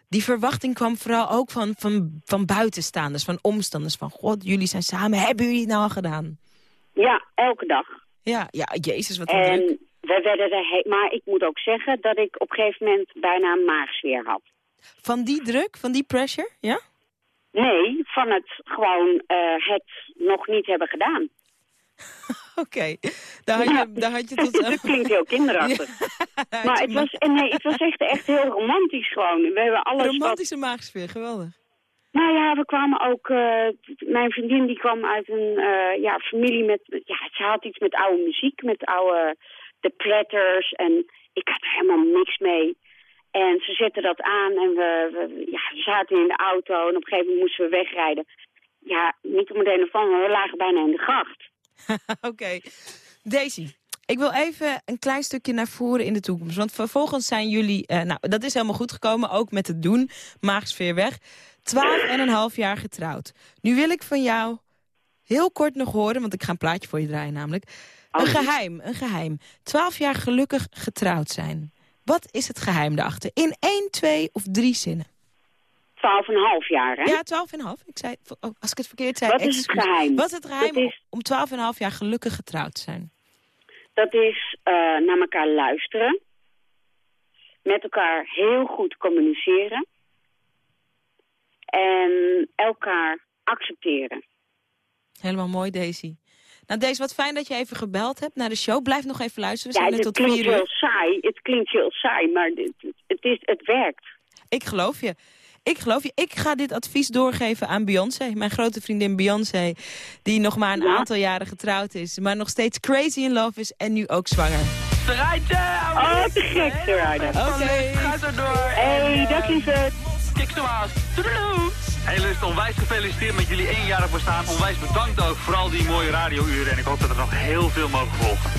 Die verwachting kwam vooral ook van, van, van buitenstaanders, van omstanders. Van, god, jullie zijn samen, hebben jullie het nou al gedaan? Ja, elke dag. Ja, ja jezus, wat druk. En we werden er, he- maar ik moet ook zeggen dat ik op een gegeven moment bijna een maagsfeer had. Van die druk, van die pressure, ja? Nee, van het gewoon eh, het nog niet hebben gedaan. Oké, daar, had je- daar had je tot... dat klinkt heel kinderachtig. maar het was, en nee, het was echt, echt heel romantisch gewoon. We hebben alles wat- Romantische maagsfeer, geweldig. Nou ja, we kwamen ook... eh, mijn vriendin die kwam uit een eh, ja, familie met... Ja, ze had iets met oude muziek, met oude... De Platters en ik had er helemaal niks mee. En ze zetten dat aan en we, we, ja, we zaten in de auto en op een gegeven moment moesten we wegrijden. Ja, niet om het een of ander, maar we lagen bijna in de gracht. Oké. Daisy, ik wil even een klein stukje naar voren in de toekomst. Want vervolgens zijn jullie, eh, nou dat is helemaal goed gekomen, ook met het doen, maagsfeer weg. Twaalf en een half jaar getrouwd. Nu wil ik van jou heel kort nog horen, want ik ga een plaatje voor je draaien namelijk. Een geheim, een geheim. Twaalf jaar gelukkig getrouwd zijn. Wat is het geheim daarachter? In één, twee of drie zinnen? Twaalf en een half jaar, hè? Ja, twaalf en een half. Ik zei, oh, als ik het verkeerd zei, Wat is het geheim? Wat is het geheim is- om twaalf en een half jaar gelukkig getrouwd te zijn? Dat is eh, naar elkaar luisteren. Met elkaar heel goed communiceren. En elkaar accepteren. Helemaal mooi, Daisy. Nou, Daisy, wat fijn dat je even gebeld hebt naar de show. Blijf nog even luisteren. We Ja, zijn er het tot klinkt vier heel uur. saai. Het klinkt heel saai, maar het, het, is, het werkt. Ik geloof je. Ik geloof je. Ik ga dit advies doorgeven aan Beyoncé. Mijn grote vriendin Beyoncé. Die nog maar een aantal jaren getrouwd is. Maar nog steeds crazy in love is. En nu ook zwanger. Strijdje! Oh, te gek, Strijdje. Oké. Ga zo door. Hey, dag lieverd. Kijk zo aan. Hey Lust, onwijs gefeliciteerd met jullie eenjarig bestaan. Onwijs bedankt ook voor al die mooie radiouren. En ik hoop dat er nog heel veel mogen volgen.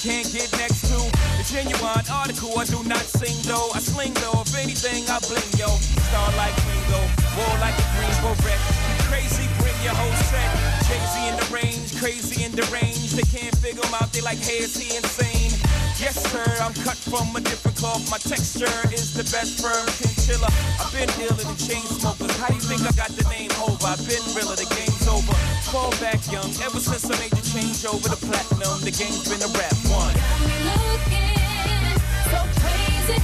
Can't get next to. The genuine article, I do not sing though. I sling though, if anything, I bling yo. Star like Ringo, war like a green beret. Crazy bring your whole set. Jay-Z in the range, crazy and deranged. They can't figure him out, they like, hey, is he insane? Yes, sir, I'm cut from a different cloth. My texture is the best firm chinchilla. I've been dealing in chain smokers. How you think I got the name over? I've been realer, the game's over. Fall back young, ever since I made the change over to platinum, the game's been a rap one. Looking so crazy,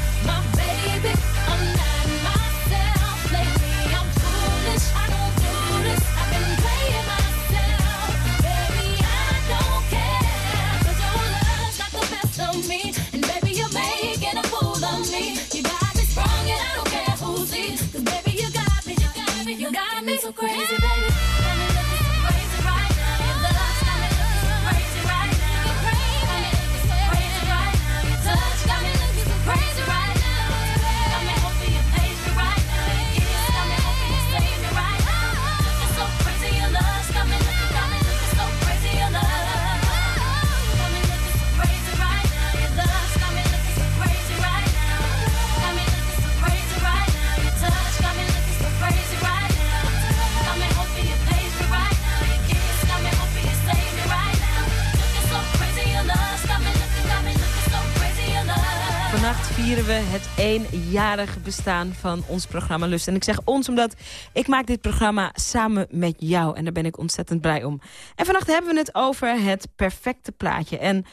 vieren we het eenjarige bestaan van ons programma Lust. En ik zeg ons omdat ik maak dit programma samen met jou. En daar ben ik ontzettend blij om. En vannacht hebben we het over het perfecte plaatje. En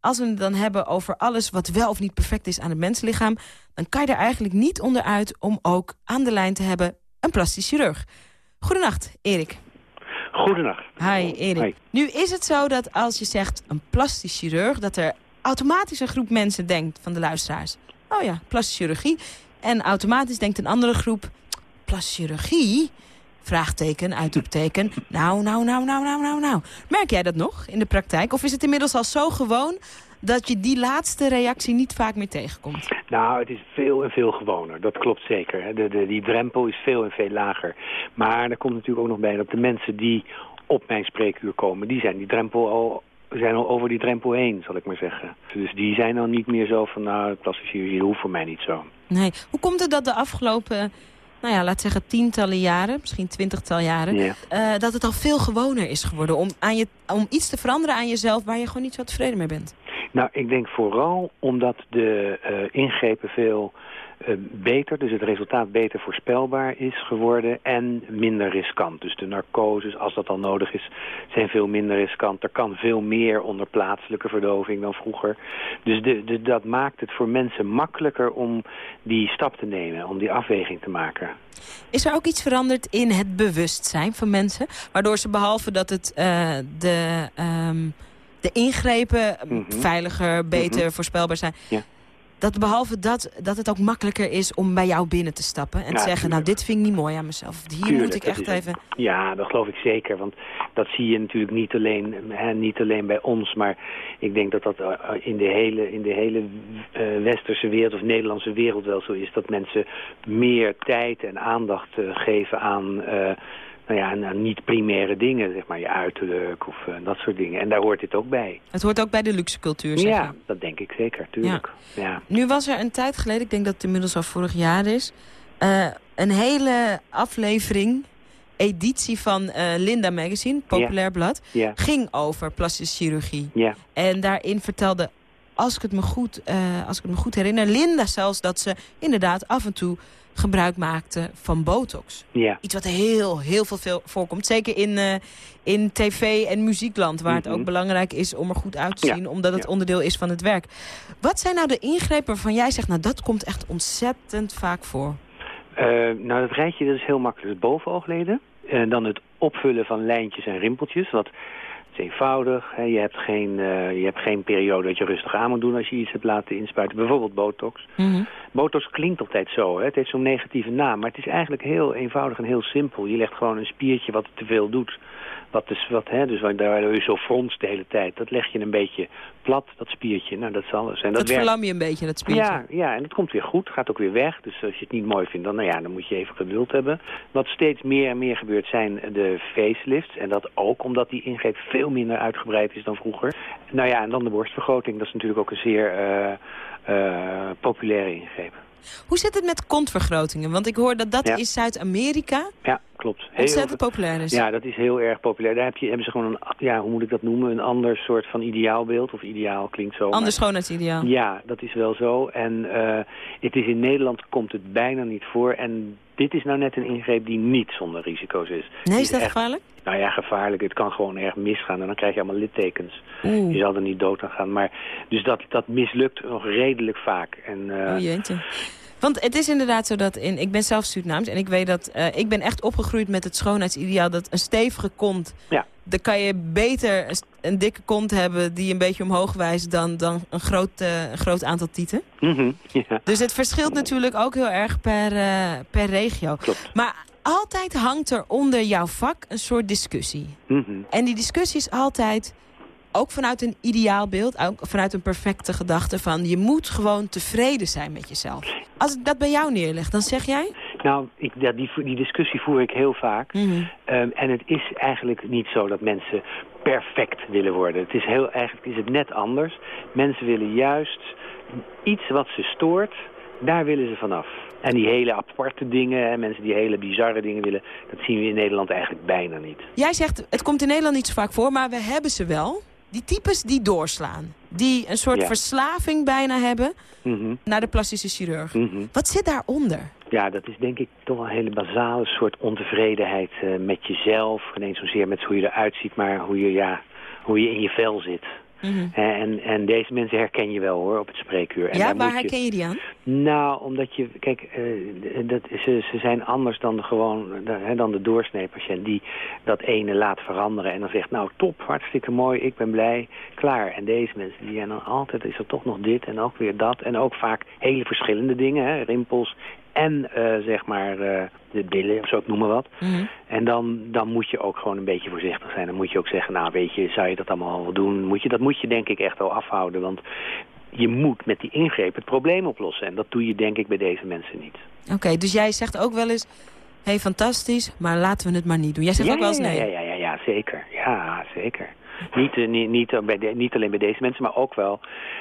als we het dan hebben over alles wat wel of niet perfect is aan het menslichaam... dan kan je er eigenlijk niet onderuit om ook aan de lijn te hebben een plastisch chirurg. Goedenacht, Erik. Goedenacht. Hi, Erik. Hi. Nu is het zo dat als je zegt een plastisch chirurg... dat er automatisch een groep mensen denkt van de luisteraars... oh ja, plastische chirurgie. En automatisch denkt een andere groep... plastische chirurgie? Vraagteken, uitroepteken. Nou, nou, nou, nou, nou, nou, nou. Merk jij dat nog in de praktijk? Of is het inmiddels al zo gewoon dat je die laatste reactie niet vaak meer tegenkomt? Nou, het is veel en veel gewoner. Dat klopt zeker. De, de, die drempel is veel en veel lager. Maar er komt natuurlijk ook nog bij dat de mensen die op mijn spreekuur komen... die zijn die drempel al zijn al over die drempel heen, zal ik maar zeggen. Dus die zijn dan niet meer zo van, nou, plastische chirurgie hoeft voor mij niet zo. Nee. Hoe komt het dat de afgelopen, nou ja, laat zeggen tientallen jaren, misschien twintigtal jaren, Ja. eh, dat het al veel gewoner is geworden om, aan je, om iets te veranderen aan jezelf waar je gewoon niet zo tevreden mee bent? Nou, ik denk vooral omdat de eh, ingrepen veel beter, dus het resultaat beter voorspelbaar is geworden en minder riskant. Dus de narcoses, als dat al nodig is, zijn veel minder riskant. Er kan veel meer onder plaatselijke verdoving dan vroeger. Dus de, de, dat maakt het voor mensen makkelijker om die stap te nemen, om die afweging te maken. Is er ook iets veranderd in het bewustzijn van mensen? Waardoor ze behalve dat het eh, de, ehm, de ingrepen veiliger, beter, Mhm. voorspelbaar zijn... Ja. Dat behalve dat, dat het ook makkelijker is om bij jou binnen te stappen... en Ja, te zeggen, nou dit vind ik niet mooi aan mezelf. Hier Tuurlijk, moet ik echt even... Ja, dat geloof ik zeker. Want dat zie je natuurlijk niet alleen, hè, niet alleen bij ons. Maar ik denk dat dat eh, in de hele, in de hele eh, westerse wereld of Nederlandse wereld wel zo is. Dat mensen meer tijd en aandacht eh, geven aan... eh, nou ja, aan, aan niet-primaire dingen, zeg maar, je uiterlijk of eh, dat soort dingen. En daar hoort dit ook bij. Het hoort ook bij de luxe cultuur, zeg je. Ja, dat denk ik zeker, tuurlijk. Ja. Nu was er een tijd geleden, ik denk dat het inmiddels al vorig jaar is... eh, een hele aflevering, editie van eh, Linda Magazine, populair blad... Ja. ging over plastische chirurgie. Ja. En daarin vertelde, als ik, het me goed, eh, als ik het me goed herinner... Linda zelfs dat ze inderdaad af en toe gebruik maakte van botox. Ja. Iets wat heel, heel veel, veel voorkomt. Zeker in, eh, in tv- en muziekland, waar het Mhm. ook belangrijk is om er goed uit te Ja, zien. Omdat het ja. onderdeel is van het werk. Wat zijn nou de ingrepen waarvan jij zegt, nou dat komt echt ontzettend vaak voor? Eh, nou, dat rijtje dat is heel makkelijk. Het bovenoogleden. En dan het opvullen van lijntjes en rimpeltjes. Wat het is eenvoudig. Hè. Je, hebt geen, eh, je hebt geen periode dat je rustig aan moet doen als je iets hebt laten inspuiten. Bijvoorbeeld botox. Botox klinkt altijd zo. Hè. Het heeft zo'n negatieve naam. Maar het is eigenlijk heel eenvoudig en heel simpel. Je legt gewoon een spiertje wat te veel doet. Wat dus, wat, hè, dus waardoor je zo fronst de hele tijd. Dat leg je een beetje plat, dat spiertje. Nou, dat is alles. En Dat, dat, werkt. verlam je een beetje, dat spiertje. Ja, ja, en het komt weer goed. Gaat ook weer weg. Dus als je het niet mooi vindt, dan, nou ja, dan moet je even geduld hebben. Wat steeds meer en meer gebeurt zijn de facelifts. En dat ook omdat die ingreep veel minder uitgebreid is dan vroeger. Nou ja, en dan de borstvergroting. Dat is natuurlijk ook een zeer eh, eh, populaire ingreep. Hoe zit het met kontvergrotingen? Want ik hoor dat dat Ja. is Zuid-Amerika. Ja, klopt. Heel Ontzettend populair is. Ja, dat is heel erg populair. Daar heb je, hebben ze gewoon een, ja, hoe moet ik dat noemen, een ander soort van ideaalbeeld. Of ideaal klinkt zo. Ander schoonheidsideaal. Ja, dat is wel zo. En eh, het is in Nederland komt het bijna niet voor. En dit is nou net een ingreep die niet zonder risico's is. Nee, is dat echt- gevaarlijk? Nou ja, gevaarlijk. Het kan gewoon erg misgaan en dan krijg je allemaal littekens. Je zal er niet dood aan gaan. Maar, dus dat, dat mislukt nog redelijk vaak. En, eh, Oh jeetje. Want het is inderdaad zo dat in, ik ben zelf Surinaams en ik weet dat eh, ik ben echt opgegroeid met het schoonheidsideaal dat een stevige kont, Ja. dan kan je beter een, dikke kont hebben die een beetje omhoog wijst dan, dan een, groot, eh, een groot aantal tieten. mhm, ja. Dus het verschilt natuurlijk ook heel erg per, eh, per regio. Klopt. Maar altijd hangt er onder jouw vak een soort discussie. Mhm. En die discussie is altijd, ook vanuit een ideaalbeeld, ook vanuit een perfecte gedachte van... je moet gewoon tevreden zijn met jezelf. Als ik dat bij jou neerleg, dan zeg jij... Nou, ik, ja, die, die discussie voer ik heel vaak. Mhm. Ehm, en het is eigenlijk niet zo dat mensen perfect willen worden. Het is heel, eigenlijk is het net anders. Mensen willen juist iets wat ze stoort, daar willen ze vanaf. En die hele aparte dingen, en mensen die hele bizarre dingen willen... dat zien we in Nederland eigenlijk bijna niet. Jij zegt, het komt in Nederland niet zo vaak voor, maar we hebben ze wel. Die types die doorslaan. Die een soort Ja. verslaving bijna hebben Mhm, naar de plastische chirurg. mhm. Wat zit daaronder? Ja, dat is denk ik toch een hele basale soort ontevredenheid eh, met jezelf. Geen eens zozeer met hoe je eruit ziet, maar hoe je, ja, hoe je in je vel zit. Mhm. En, en deze mensen herken je wel hoor, op het spreekuur. En ja, waar je- herken je die aan? Nou, omdat je, kijk, eh, dat, ze, ze zijn anders dan de, gewoon, dan de doorsnee patiënt die dat ene laat veranderen en dan zegt, nou top, hartstikke mooi, ik ben blij, klaar. En deze mensen, die zijn dan altijd, is er toch nog dit en ook weer dat. En ook vaak hele verschillende dingen, hè, rimpels en eh, zeg maar eh, de billen, of zo ik noem maar wat. Mhm. En dan, dan moet je ook gewoon een beetje voorzichtig zijn. Dan moet je ook zeggen, nou weet je, zou je dat allemaal wel doen? Moet je, dat moet je denk ik echt wel afhouden, want je moet met die ingreep het probleem oplossen. En dat doe je denk ik bij deze mensen niet. Oké, dus jij zegt ook wel eens... hé, hey, fantastisch, maar laten we het maar niet doen. Jij zegt ja, ook wel eens nee. Ja, ja, ja, ja, zeker. Ja, zeker. Niet, eh, niet, niet, bij de- niet alleen bij deze mensen, maar ook wel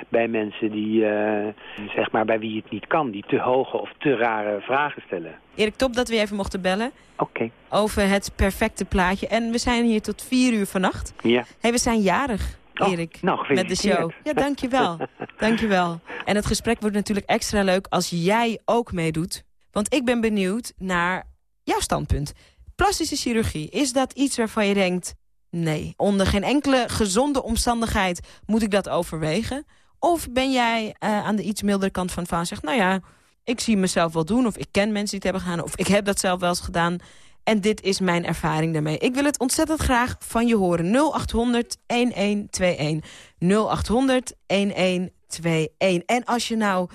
bij mensen die, eh, zeg maar, bij wie het niet kan. Die te hoge of te rare vragen stellen. Erik, top dat we je even mochten bellen. Oké. Over het perfecte plaatje. En we zijn hier tot vier uur vannacht. Ja. hey, we zijn jarig, Oh, Erik. nou, met de show. Ja, dankjewel. dankjewel. En het gesprek wordt natuurlijk extra leuk als jij ook meedoet. Want ik ben benieuwd naar jouw standpunt. Plastische chirurgie, is dat iets waarvan je denkt... nee, onder geen enkele gezonde omstandigheid moet ik dat overwegen? Of ben jij eh, aan de iets mildere kant van van zegt... nou ja, ik zie mezelf wel doen, of ik ken mensen die het hebben gedaan... of ik heb dat zelf wel eens gedaan... En dit is mijn ervaring daarmee. Ik wil het ontzettend graag van je horen. 0800 1121. 0800 1121. En als je nou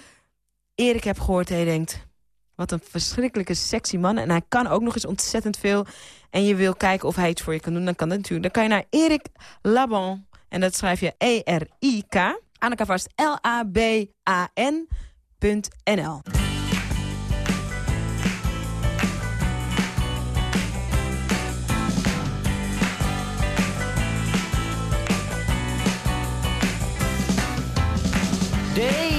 Erik hebt gehoord en je denkt... wat een verschrikkelijke sexy man. En hij kan ook nog eens ontzettend veel. En je wil kijken of hij iets voor je kan doen. Dan kan dat natuurlijk. Dan kan je naar Erik Laban. En dat schrijf je E-R-I-K. Aan elkaar vast L-A-B-A-N.nl. Day,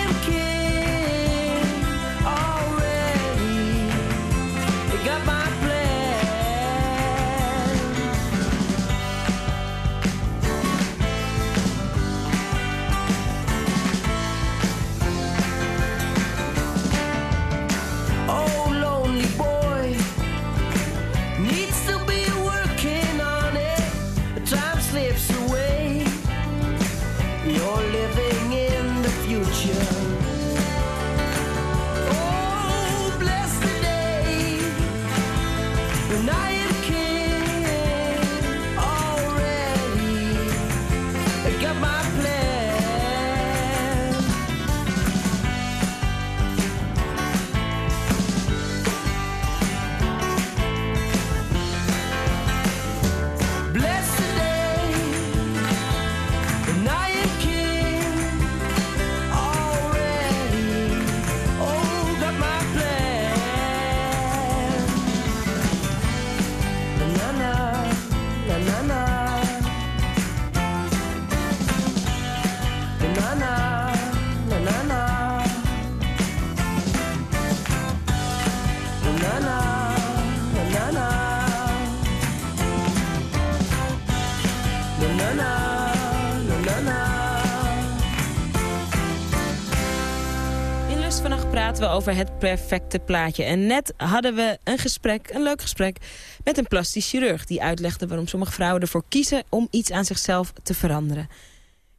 over het perfecte plaatje. En net hadden we een gesprek, een leuk gesprek... met een plastisch chirurg die uitlegde waarom sommige vrouwen ervoor kiezen... om iets aan zichzelf te veranderen.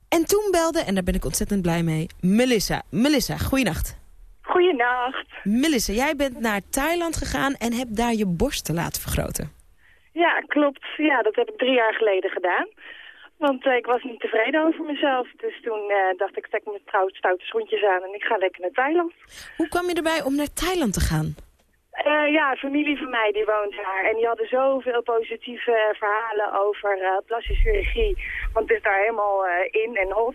En toen belde, en daar ben ik ontzettend blij mee, Melissa. Melissa, goeienacht. Goeienacht. Melissa, jij bent naar Thailand gegaan en hebt daar je borsten laten vergroten. Ja, klopt. Ja, dat heb ik drie jaar geleden gedaan. Want eh, ik was niet tevreden over mezelf. Dus toen eh, dacht ik, stek mijn trouw stoute schoentjes aan en ik ga lekker naar Thailand. Hoe kwam je erbij om naar Thailand te gaan? Eh, ja, familie van mij die woont daar. En die hadden zoveel positieve verhalen over plastische chirurgie. Want het is daar helemaal in en hot.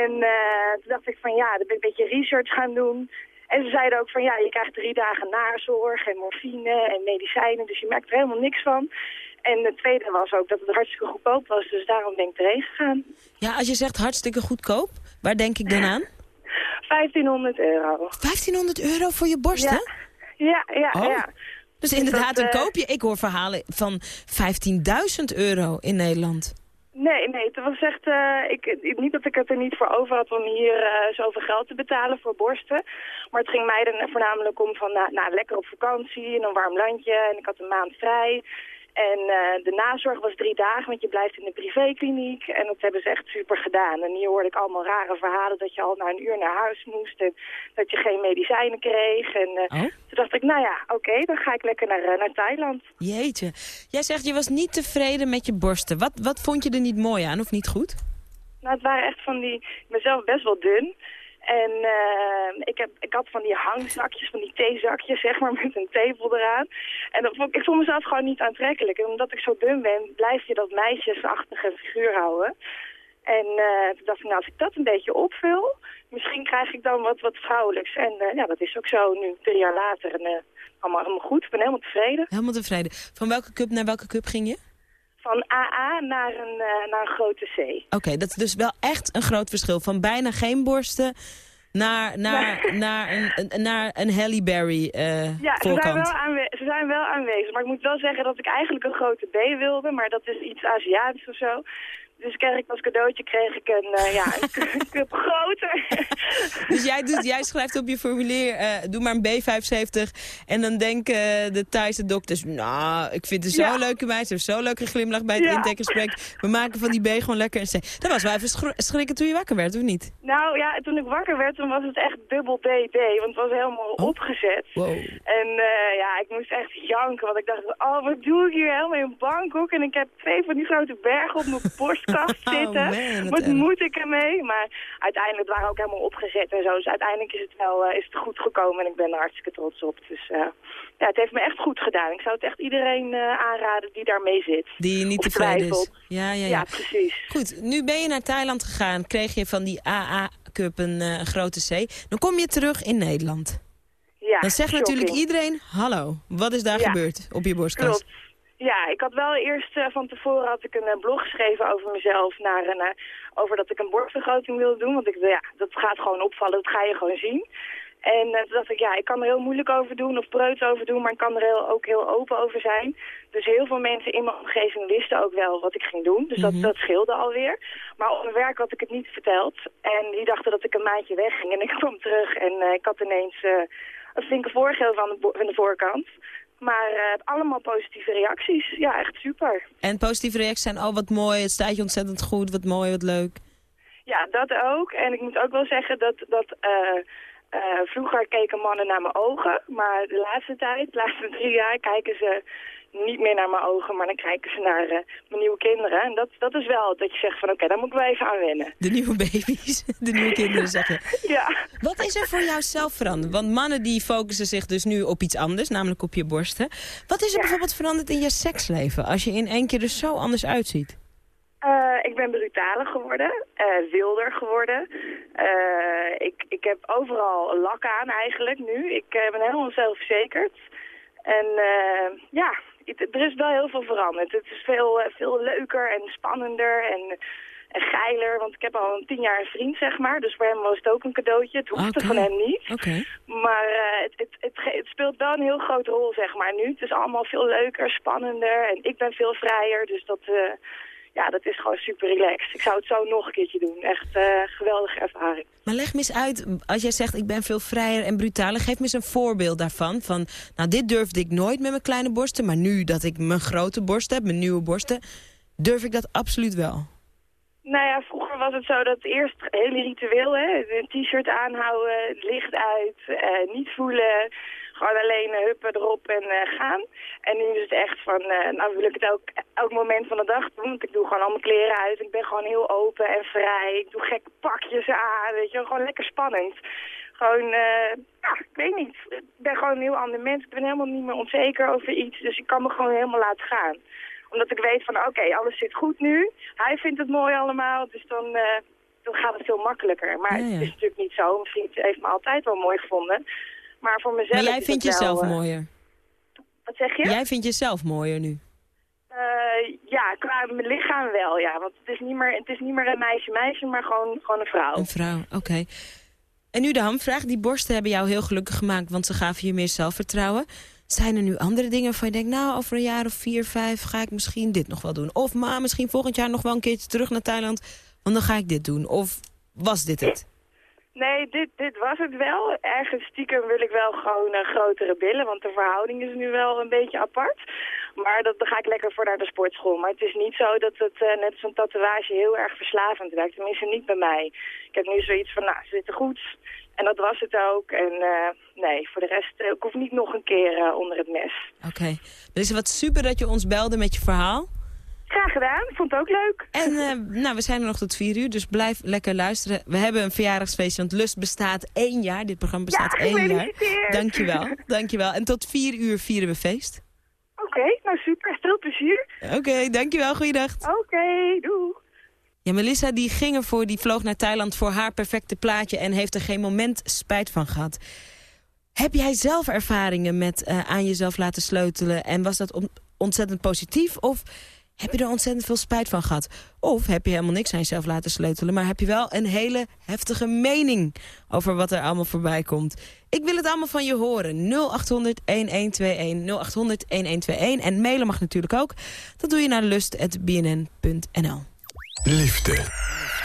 En toen dacht ik van ja, dan ben ik een beetje research gaan doen. En ze zeiden ook van ja, je krijgt drie dagen nazorg en morfine en medicijnen. Dus je merkt er helemaal niks van. En het tweede was ook dat het hartstikke goedkoop was. Dus daarom ben ik erheen gegaan. Ja, als je zegt hartstikke goedkoop, waar denk ik dan aan? 1500 euro. 1500 euro voor je borsten? Ja, ja, Oh. ja. Dus inderdaad Dat, een eh, koopje. Ik hoor verhalen van 15.000 euro in Nederland. Nee, nee, het was echt, eh, ik, niet dat ik het er niet voor over had om hier eh, zoveel geld te betalen voor borsten. Maar het ging mij er voornamelijk om van, nou, nou, lekker op vakantie in een warm landje en ik had een maand vrij. En eh, de nazorg was drie dagen, want je blijft in de privékliniek. En dat hebben ze echt super gedaan. En hier hoorde ik allemaal rare verhalen dat je al na een uur naar huis moest. En dat je geen medicijnen kreeg. En eh, toen dacht ik, nou ja, oké, dan ga ik lekker naar, eh, naar Thailand. Jeetje. Jij zegt je was niet tevreden met je borsten. Wat, wat vond je er niet mooi aan of niet goed? Nou, het waren echt van die... Ik ben zelf best wel dun. En eh, ik, heb, ik had van die hangzakjes, van die theezakjes, zeg maar, met een tepel eraan. En ik- vond mezelf gewoon niet aantrekkelijk. En omdat ik zo dun ben, blijf je dat meisjesachtige figuur houden. En eh, toen dacht ik, nou, als ik dat een beetje opvul, misschien krijg ik dan wat, wat vrouwelijks. En eh, ja, dat is ook zo nu, drie jaar later. En allemaal, helemaal goed, ik ben helemaal tevreden. Helemaal tevreden. Van welke cup naar welke cup ging je? Van AA naar een, eh, naar een grote C. Oké, dat is dus wel echt een groot verschil. Van bijna geen borsten naar, naar, naar, een, een- naar een Halle Berry eh Ja, ze zijn, voorkant. wel aanwe- ze zijn wel aanwezig. Maar ik moet wel zeggen dat ik eigenlijk een grote B wilde. Maar dat is iets Aziatisch of zo. Dus kreeg ik als cadeautje kreeg ik een, eh, ja, een cup groter. Dus jij, doet, jij schrijft op je formulier, eh, doe maar een B75. En dan denken de Thaise dokters, nou, ik vind het zo'n Ja. leuke meid. Ze heeft zo'n leuke glimlach bij het Ja. intakegesprek. We maken van die B gewoon lekker een C. Dat was wel even schrikken toen je wakker werd, of niet? Nou ja, toen ik wakker werd, toen was het echt dubbel DD. Want het was helemaal opgezet. Wow. En eh, ja, ik moest echt janken. Want ik dacht, oh, wat doe ik hier helemaal in Bangkok? En ik heb twee van die grote bergen op mijn Oh, zitten. man, wat moet ik ermee? Maar uiteindelijk waren we ook helemaal opgezet en zo. Dus uiteindelijk is het wel eh, is het goed gekomen. En ik ben er hartstikke trots op. Dus eh, ja, het heeft me echt goed gedaan. Ik zou het echt iedereen eh, aanraden die daarmee zit. Die niet tevreden is. Ja, ja, ja. Ja, precies. Goed, nu ben je naar Thailand gegaan. Kreeg je van die AA-cup een, eh, een grote C. Dan kom je terug in Nederland. Ja, Dan zegt natuurlijk iedereen, hallo, wat is daar Ja. gebeurd op je borstkast? Klopt. Ja, ik had wel eerst eh, van tevoren had ik een eh, blog geschreven over mezelf. Naar, een, eh, over dat ik een borstvergroting wilde doen. Want ik dacht, ja, dat gaat gewoon opvallen. Dat ga je gewoon zien. En toen dacht ik, ja, ik kan er heel moeilijk over doen of preut over doen. Maar ik kan er heel, ook heel open over zijn. Dus heel veel mensen in mijn omgeving wisten ook wel wat ik ging doen. Dus dat, dat scheelde alweer. Maar op mijn werk had ik het niet verteld. En die dachten dat ik een maandje wegging. En ik kwam terug en ik had ineens een flinke voorgeel van de, van de voorkant. Maar eh, allemaal positieve reacties. Ja, echt super. En positieve reacties zijn, oh wat mooi, het staat je ontzettend goed, wat mooi, wat leuk. Ja, dat ook. En ik moet ook wel zeggen dat, dat eh, vroeger keken mannen naar mijn ogen. Maar de laatste tijd, de laatste drie jaar, kijken ze niet meer naar mijn ogen. Maar dan kijken ze naar eh, mijn nieuwe kinderen. En dat, dat is wel dat je zegt van oké, daar moet ik wel even aan wennen. De nieuwe baby's, de nieuwe kinderen zeggen. Ja. Wat is er voor jou zelf veranderd? Want mannen die focussen zich dus nu op iets anders, namelijk op je borsten. Wat is er bijvoorbeeld veranderd in je seksleven, als je in één keer er zo anders uitziet? Eh, ik ben brutaler geworden, eh, wilder geworden. Ik, ik heb overal lak aan eigenlijk nu. Ik ben helemaal zelfverzekerd. En ja, er is wel heel veel veranderd. Het is veel, eh, veel leuker en spannender en, en geiler. Want ik heb al een tien jaar een vriend, zeg maar. Dus voor hem was het ook een cadeautje. Het hoefde van hem niet. Oké. Maar eh, het, het, het speelt wel een heel grote rol, zeg maar, nu. Het is allemaal veel leuker, spannender. En ik ben veel vrijer, dus dat... eh, ja, dat is gewoon super relaxed. Ik zou het zo nog een keertje doen. Echt eh geweldige ervaring. Maar leg me eens uit, als jij zegt ik ben veel vrijer en brutaler... geef me eens een voorbeeld daarvan. Van, nou, dit durfde ik nooit met mijn kleine borsten... maar nu dat ik mijn grote borsten heb, mijn nieuwe borsten... durf ik dat absoluut wel. Nou ja, vroeger was het zo dat eerst hele ritueel, hè. Een t-shirt aanhouden, licht uit, eh, niet voelen. Gewoon alleen eh, huppen erop en eh, gaan. En nu is het echt van, eh, nou wil ik het elk, elk moment van de dag doen. Want ik doe gewoon al mijn kleren uit. Ik ben gewoon heel open en vrij. Ik doe gekke pakjes aan, weet je. Gewoon lekker spannend. Gewoon, ja, ik weet niet. Ik ben gewoon een heel ander mens. Ik ben helemaal niet meer onzeker over iets. Dus ik kan me gewoon helemaal laten gaan omdat ik weet van, oké, alles zit goed nu. Hij vindt het mooi allemaal, dus dan, dan gaat het veel makkelijker. Maar Ja, ja. het is natuurlijk niet zo. Mijn vriend heeft me altijd wel mooi gevonden. Maar voor mezelf Maar jij vindt wel, jezelf eh, mooier. Wat zeg je? Jij vindt jezelf mooier nu. Eh, ja, qua mijn lichaam wel, ja. Want het is niet meer, het is niet meer een meisje-meisje, maar gewoon, gewoon een vrouw. Een vrouw, oké. En nu de hamvraag. Die borsten hebben jou heel gelukkig gemaakt, want ze gaven je meer zelfvertrouwen. Zijn er nu andere dingen waarvan je denkt, nou, over een jaar of vier, vijf ga ik misschien dit nog wel doen? Of maar misschien volgend jaar nog wel een keertje terug naar Thailand, want dan ga ik dit doen. Of was dit het? Nee, dit, dit was het wel. Ergens stiekem wil ik wel gewoon eh, grotere billen, want de verhouding is nu wel een beetje apart. Maar dat, daar ga ik lekker voor naar de sportschool. Maar het is niet zo dat het eh, net een tatoeage heel erg verslavend werkt. Tenminste niet bij mij. Ik heb nu zoiets van, nou, ze zitten goed. En dat was het ook. En eh, nee, voor de rest, eh, ik hoef niet nog een keer onder het mes. Oké. Dan is het wat super dat je ons belde met je verhaal. Graag gedaan, ik vond het ook leuk. En eh, nou, we zijn er nog tot vier uur, dus blijf lekker luisteren. We hebben een verjaardagsfeestje, want Lust bestaat één jaar. Dit programma bestaat Ja, één jaar. Dankjewel, dankjewel. En tot vier uur vieren we feest. Oké, nou super, veel plezier. Oké, dankjewel. Goeiedag. Oké, doei. Ja, Melissa die ging ervoor, die vloog naar Thailand voor haar perfecte plaatje... en heeft er geen moment spijt van gehad. Heb jij zelf ervaringen met eh, aan jezelf laten sleutelen... en was dat on- ontzettend positief? Of heb je er ontzettend veel spijt van gehad? Of heb je helemaal niks aan jezelf laten sleutelen... maar heb je wel een hele heftige mening over wat er allemaal voorbij komt? Ik wil het allemaal van je horen. 0800-1121, 0800-1121. En mailen mag natuurlijk ook. Dat doe je naar lust.bnn.nl. Liefde,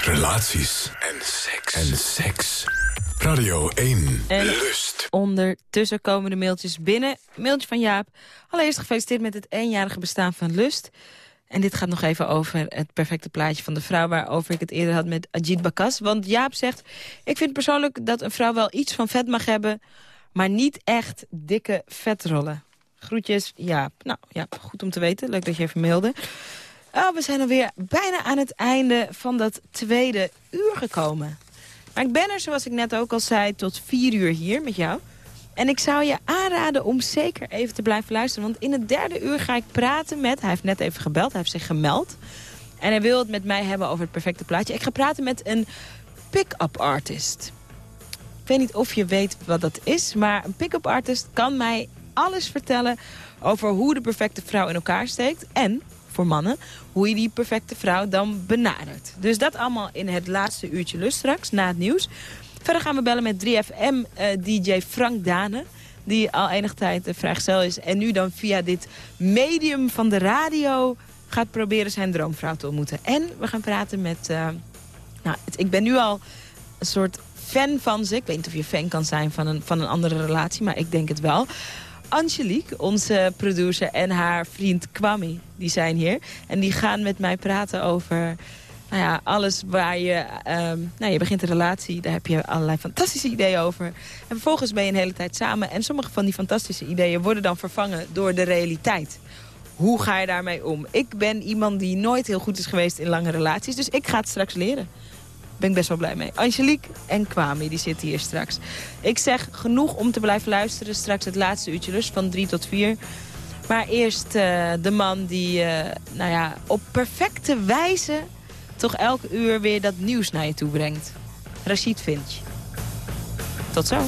relaties en seks. En seks. Radio 1. En ondertussen komen de mailtjes binnen. Mailtje van Jaap. Allereerst gefeliciteerd met het eenjarige bestaan van Lust. En dit gaat nog even over het perfecte plaatje van de vrouw... waarover ik het eerder had met Ajit Bakas. Want Jaap zegt, ik vind persoonlijk dat een vrouw wel iets van vet mag hebben... maar niet echt dikke vetrollen. Groetjes, Jaap. Nou, ja, goed om te weten. Leuk dat je even mailde. Oh, we zijn alweer bijna aan het einde van dat tweede uur gekomen. Maar ik ben er, zoals ik net ook al zei, tot vier uur hier met jou. En ik zou je aanraden om zeker even te blijven luisteren. Want in het derde uur ga ik praten met... Hij heeft net even gebeld, hij heeft zich gemeld. En hij wil het met mij hebben over het perfecte plaatje. Ik ga praten met een pick-up artist. Ik weet niet of je weet wat dat is, maar een pick-up artist kan mij alles vertellen over hoe de perfecte vrouw in elkaar steekt. En, voor mannen, hoe je die perfecte vrouw dan benadert. Dus dat allemaal in het laatste uurtje lust straks, na het nieuws. Verder gaan we bellen met 3FM-dj Frank Dane. Die al enige tijd vrijgezel is. En nu dan via dit medium van de radio gaat proberen zijn droomvrouw te ontmoeten. En we gaan praten met... uh, nou, ik ben nu al een soort fan van ze. Ik weet niet of je fan kan zijn van een, van een andere relatie, maar ik denk het wel. Angelique, onze producer, en haar vriend Kwame, die zijn hier. En die gaan met mij praten over nou ja, alles waar je... Um, nou, je begint een relatie, daar heb je allerlei fantastische ideeën over. En vervolgens ben je een hele tijd samen. En sommige van die fantastische ideeën worden dan vervangen door de realiteit. Hoe ga je daarmee om? Ik ben iemand die nooit heel goed is geweest in lange relaties. Dus ik ga het straks leren ben ik best wel blij mee. Angelique en Kwame, die zitten hier straks. Ik zeg genoeg om te blijven luisteren. Straks het laatste uurtje lust van 3 tot 4. Maar eerst uh, de man die uh, nou ja, op perfecte wijze... toch elke uur weer dat nieuws naar je toe brengt. Rashid Finch. Tot zo.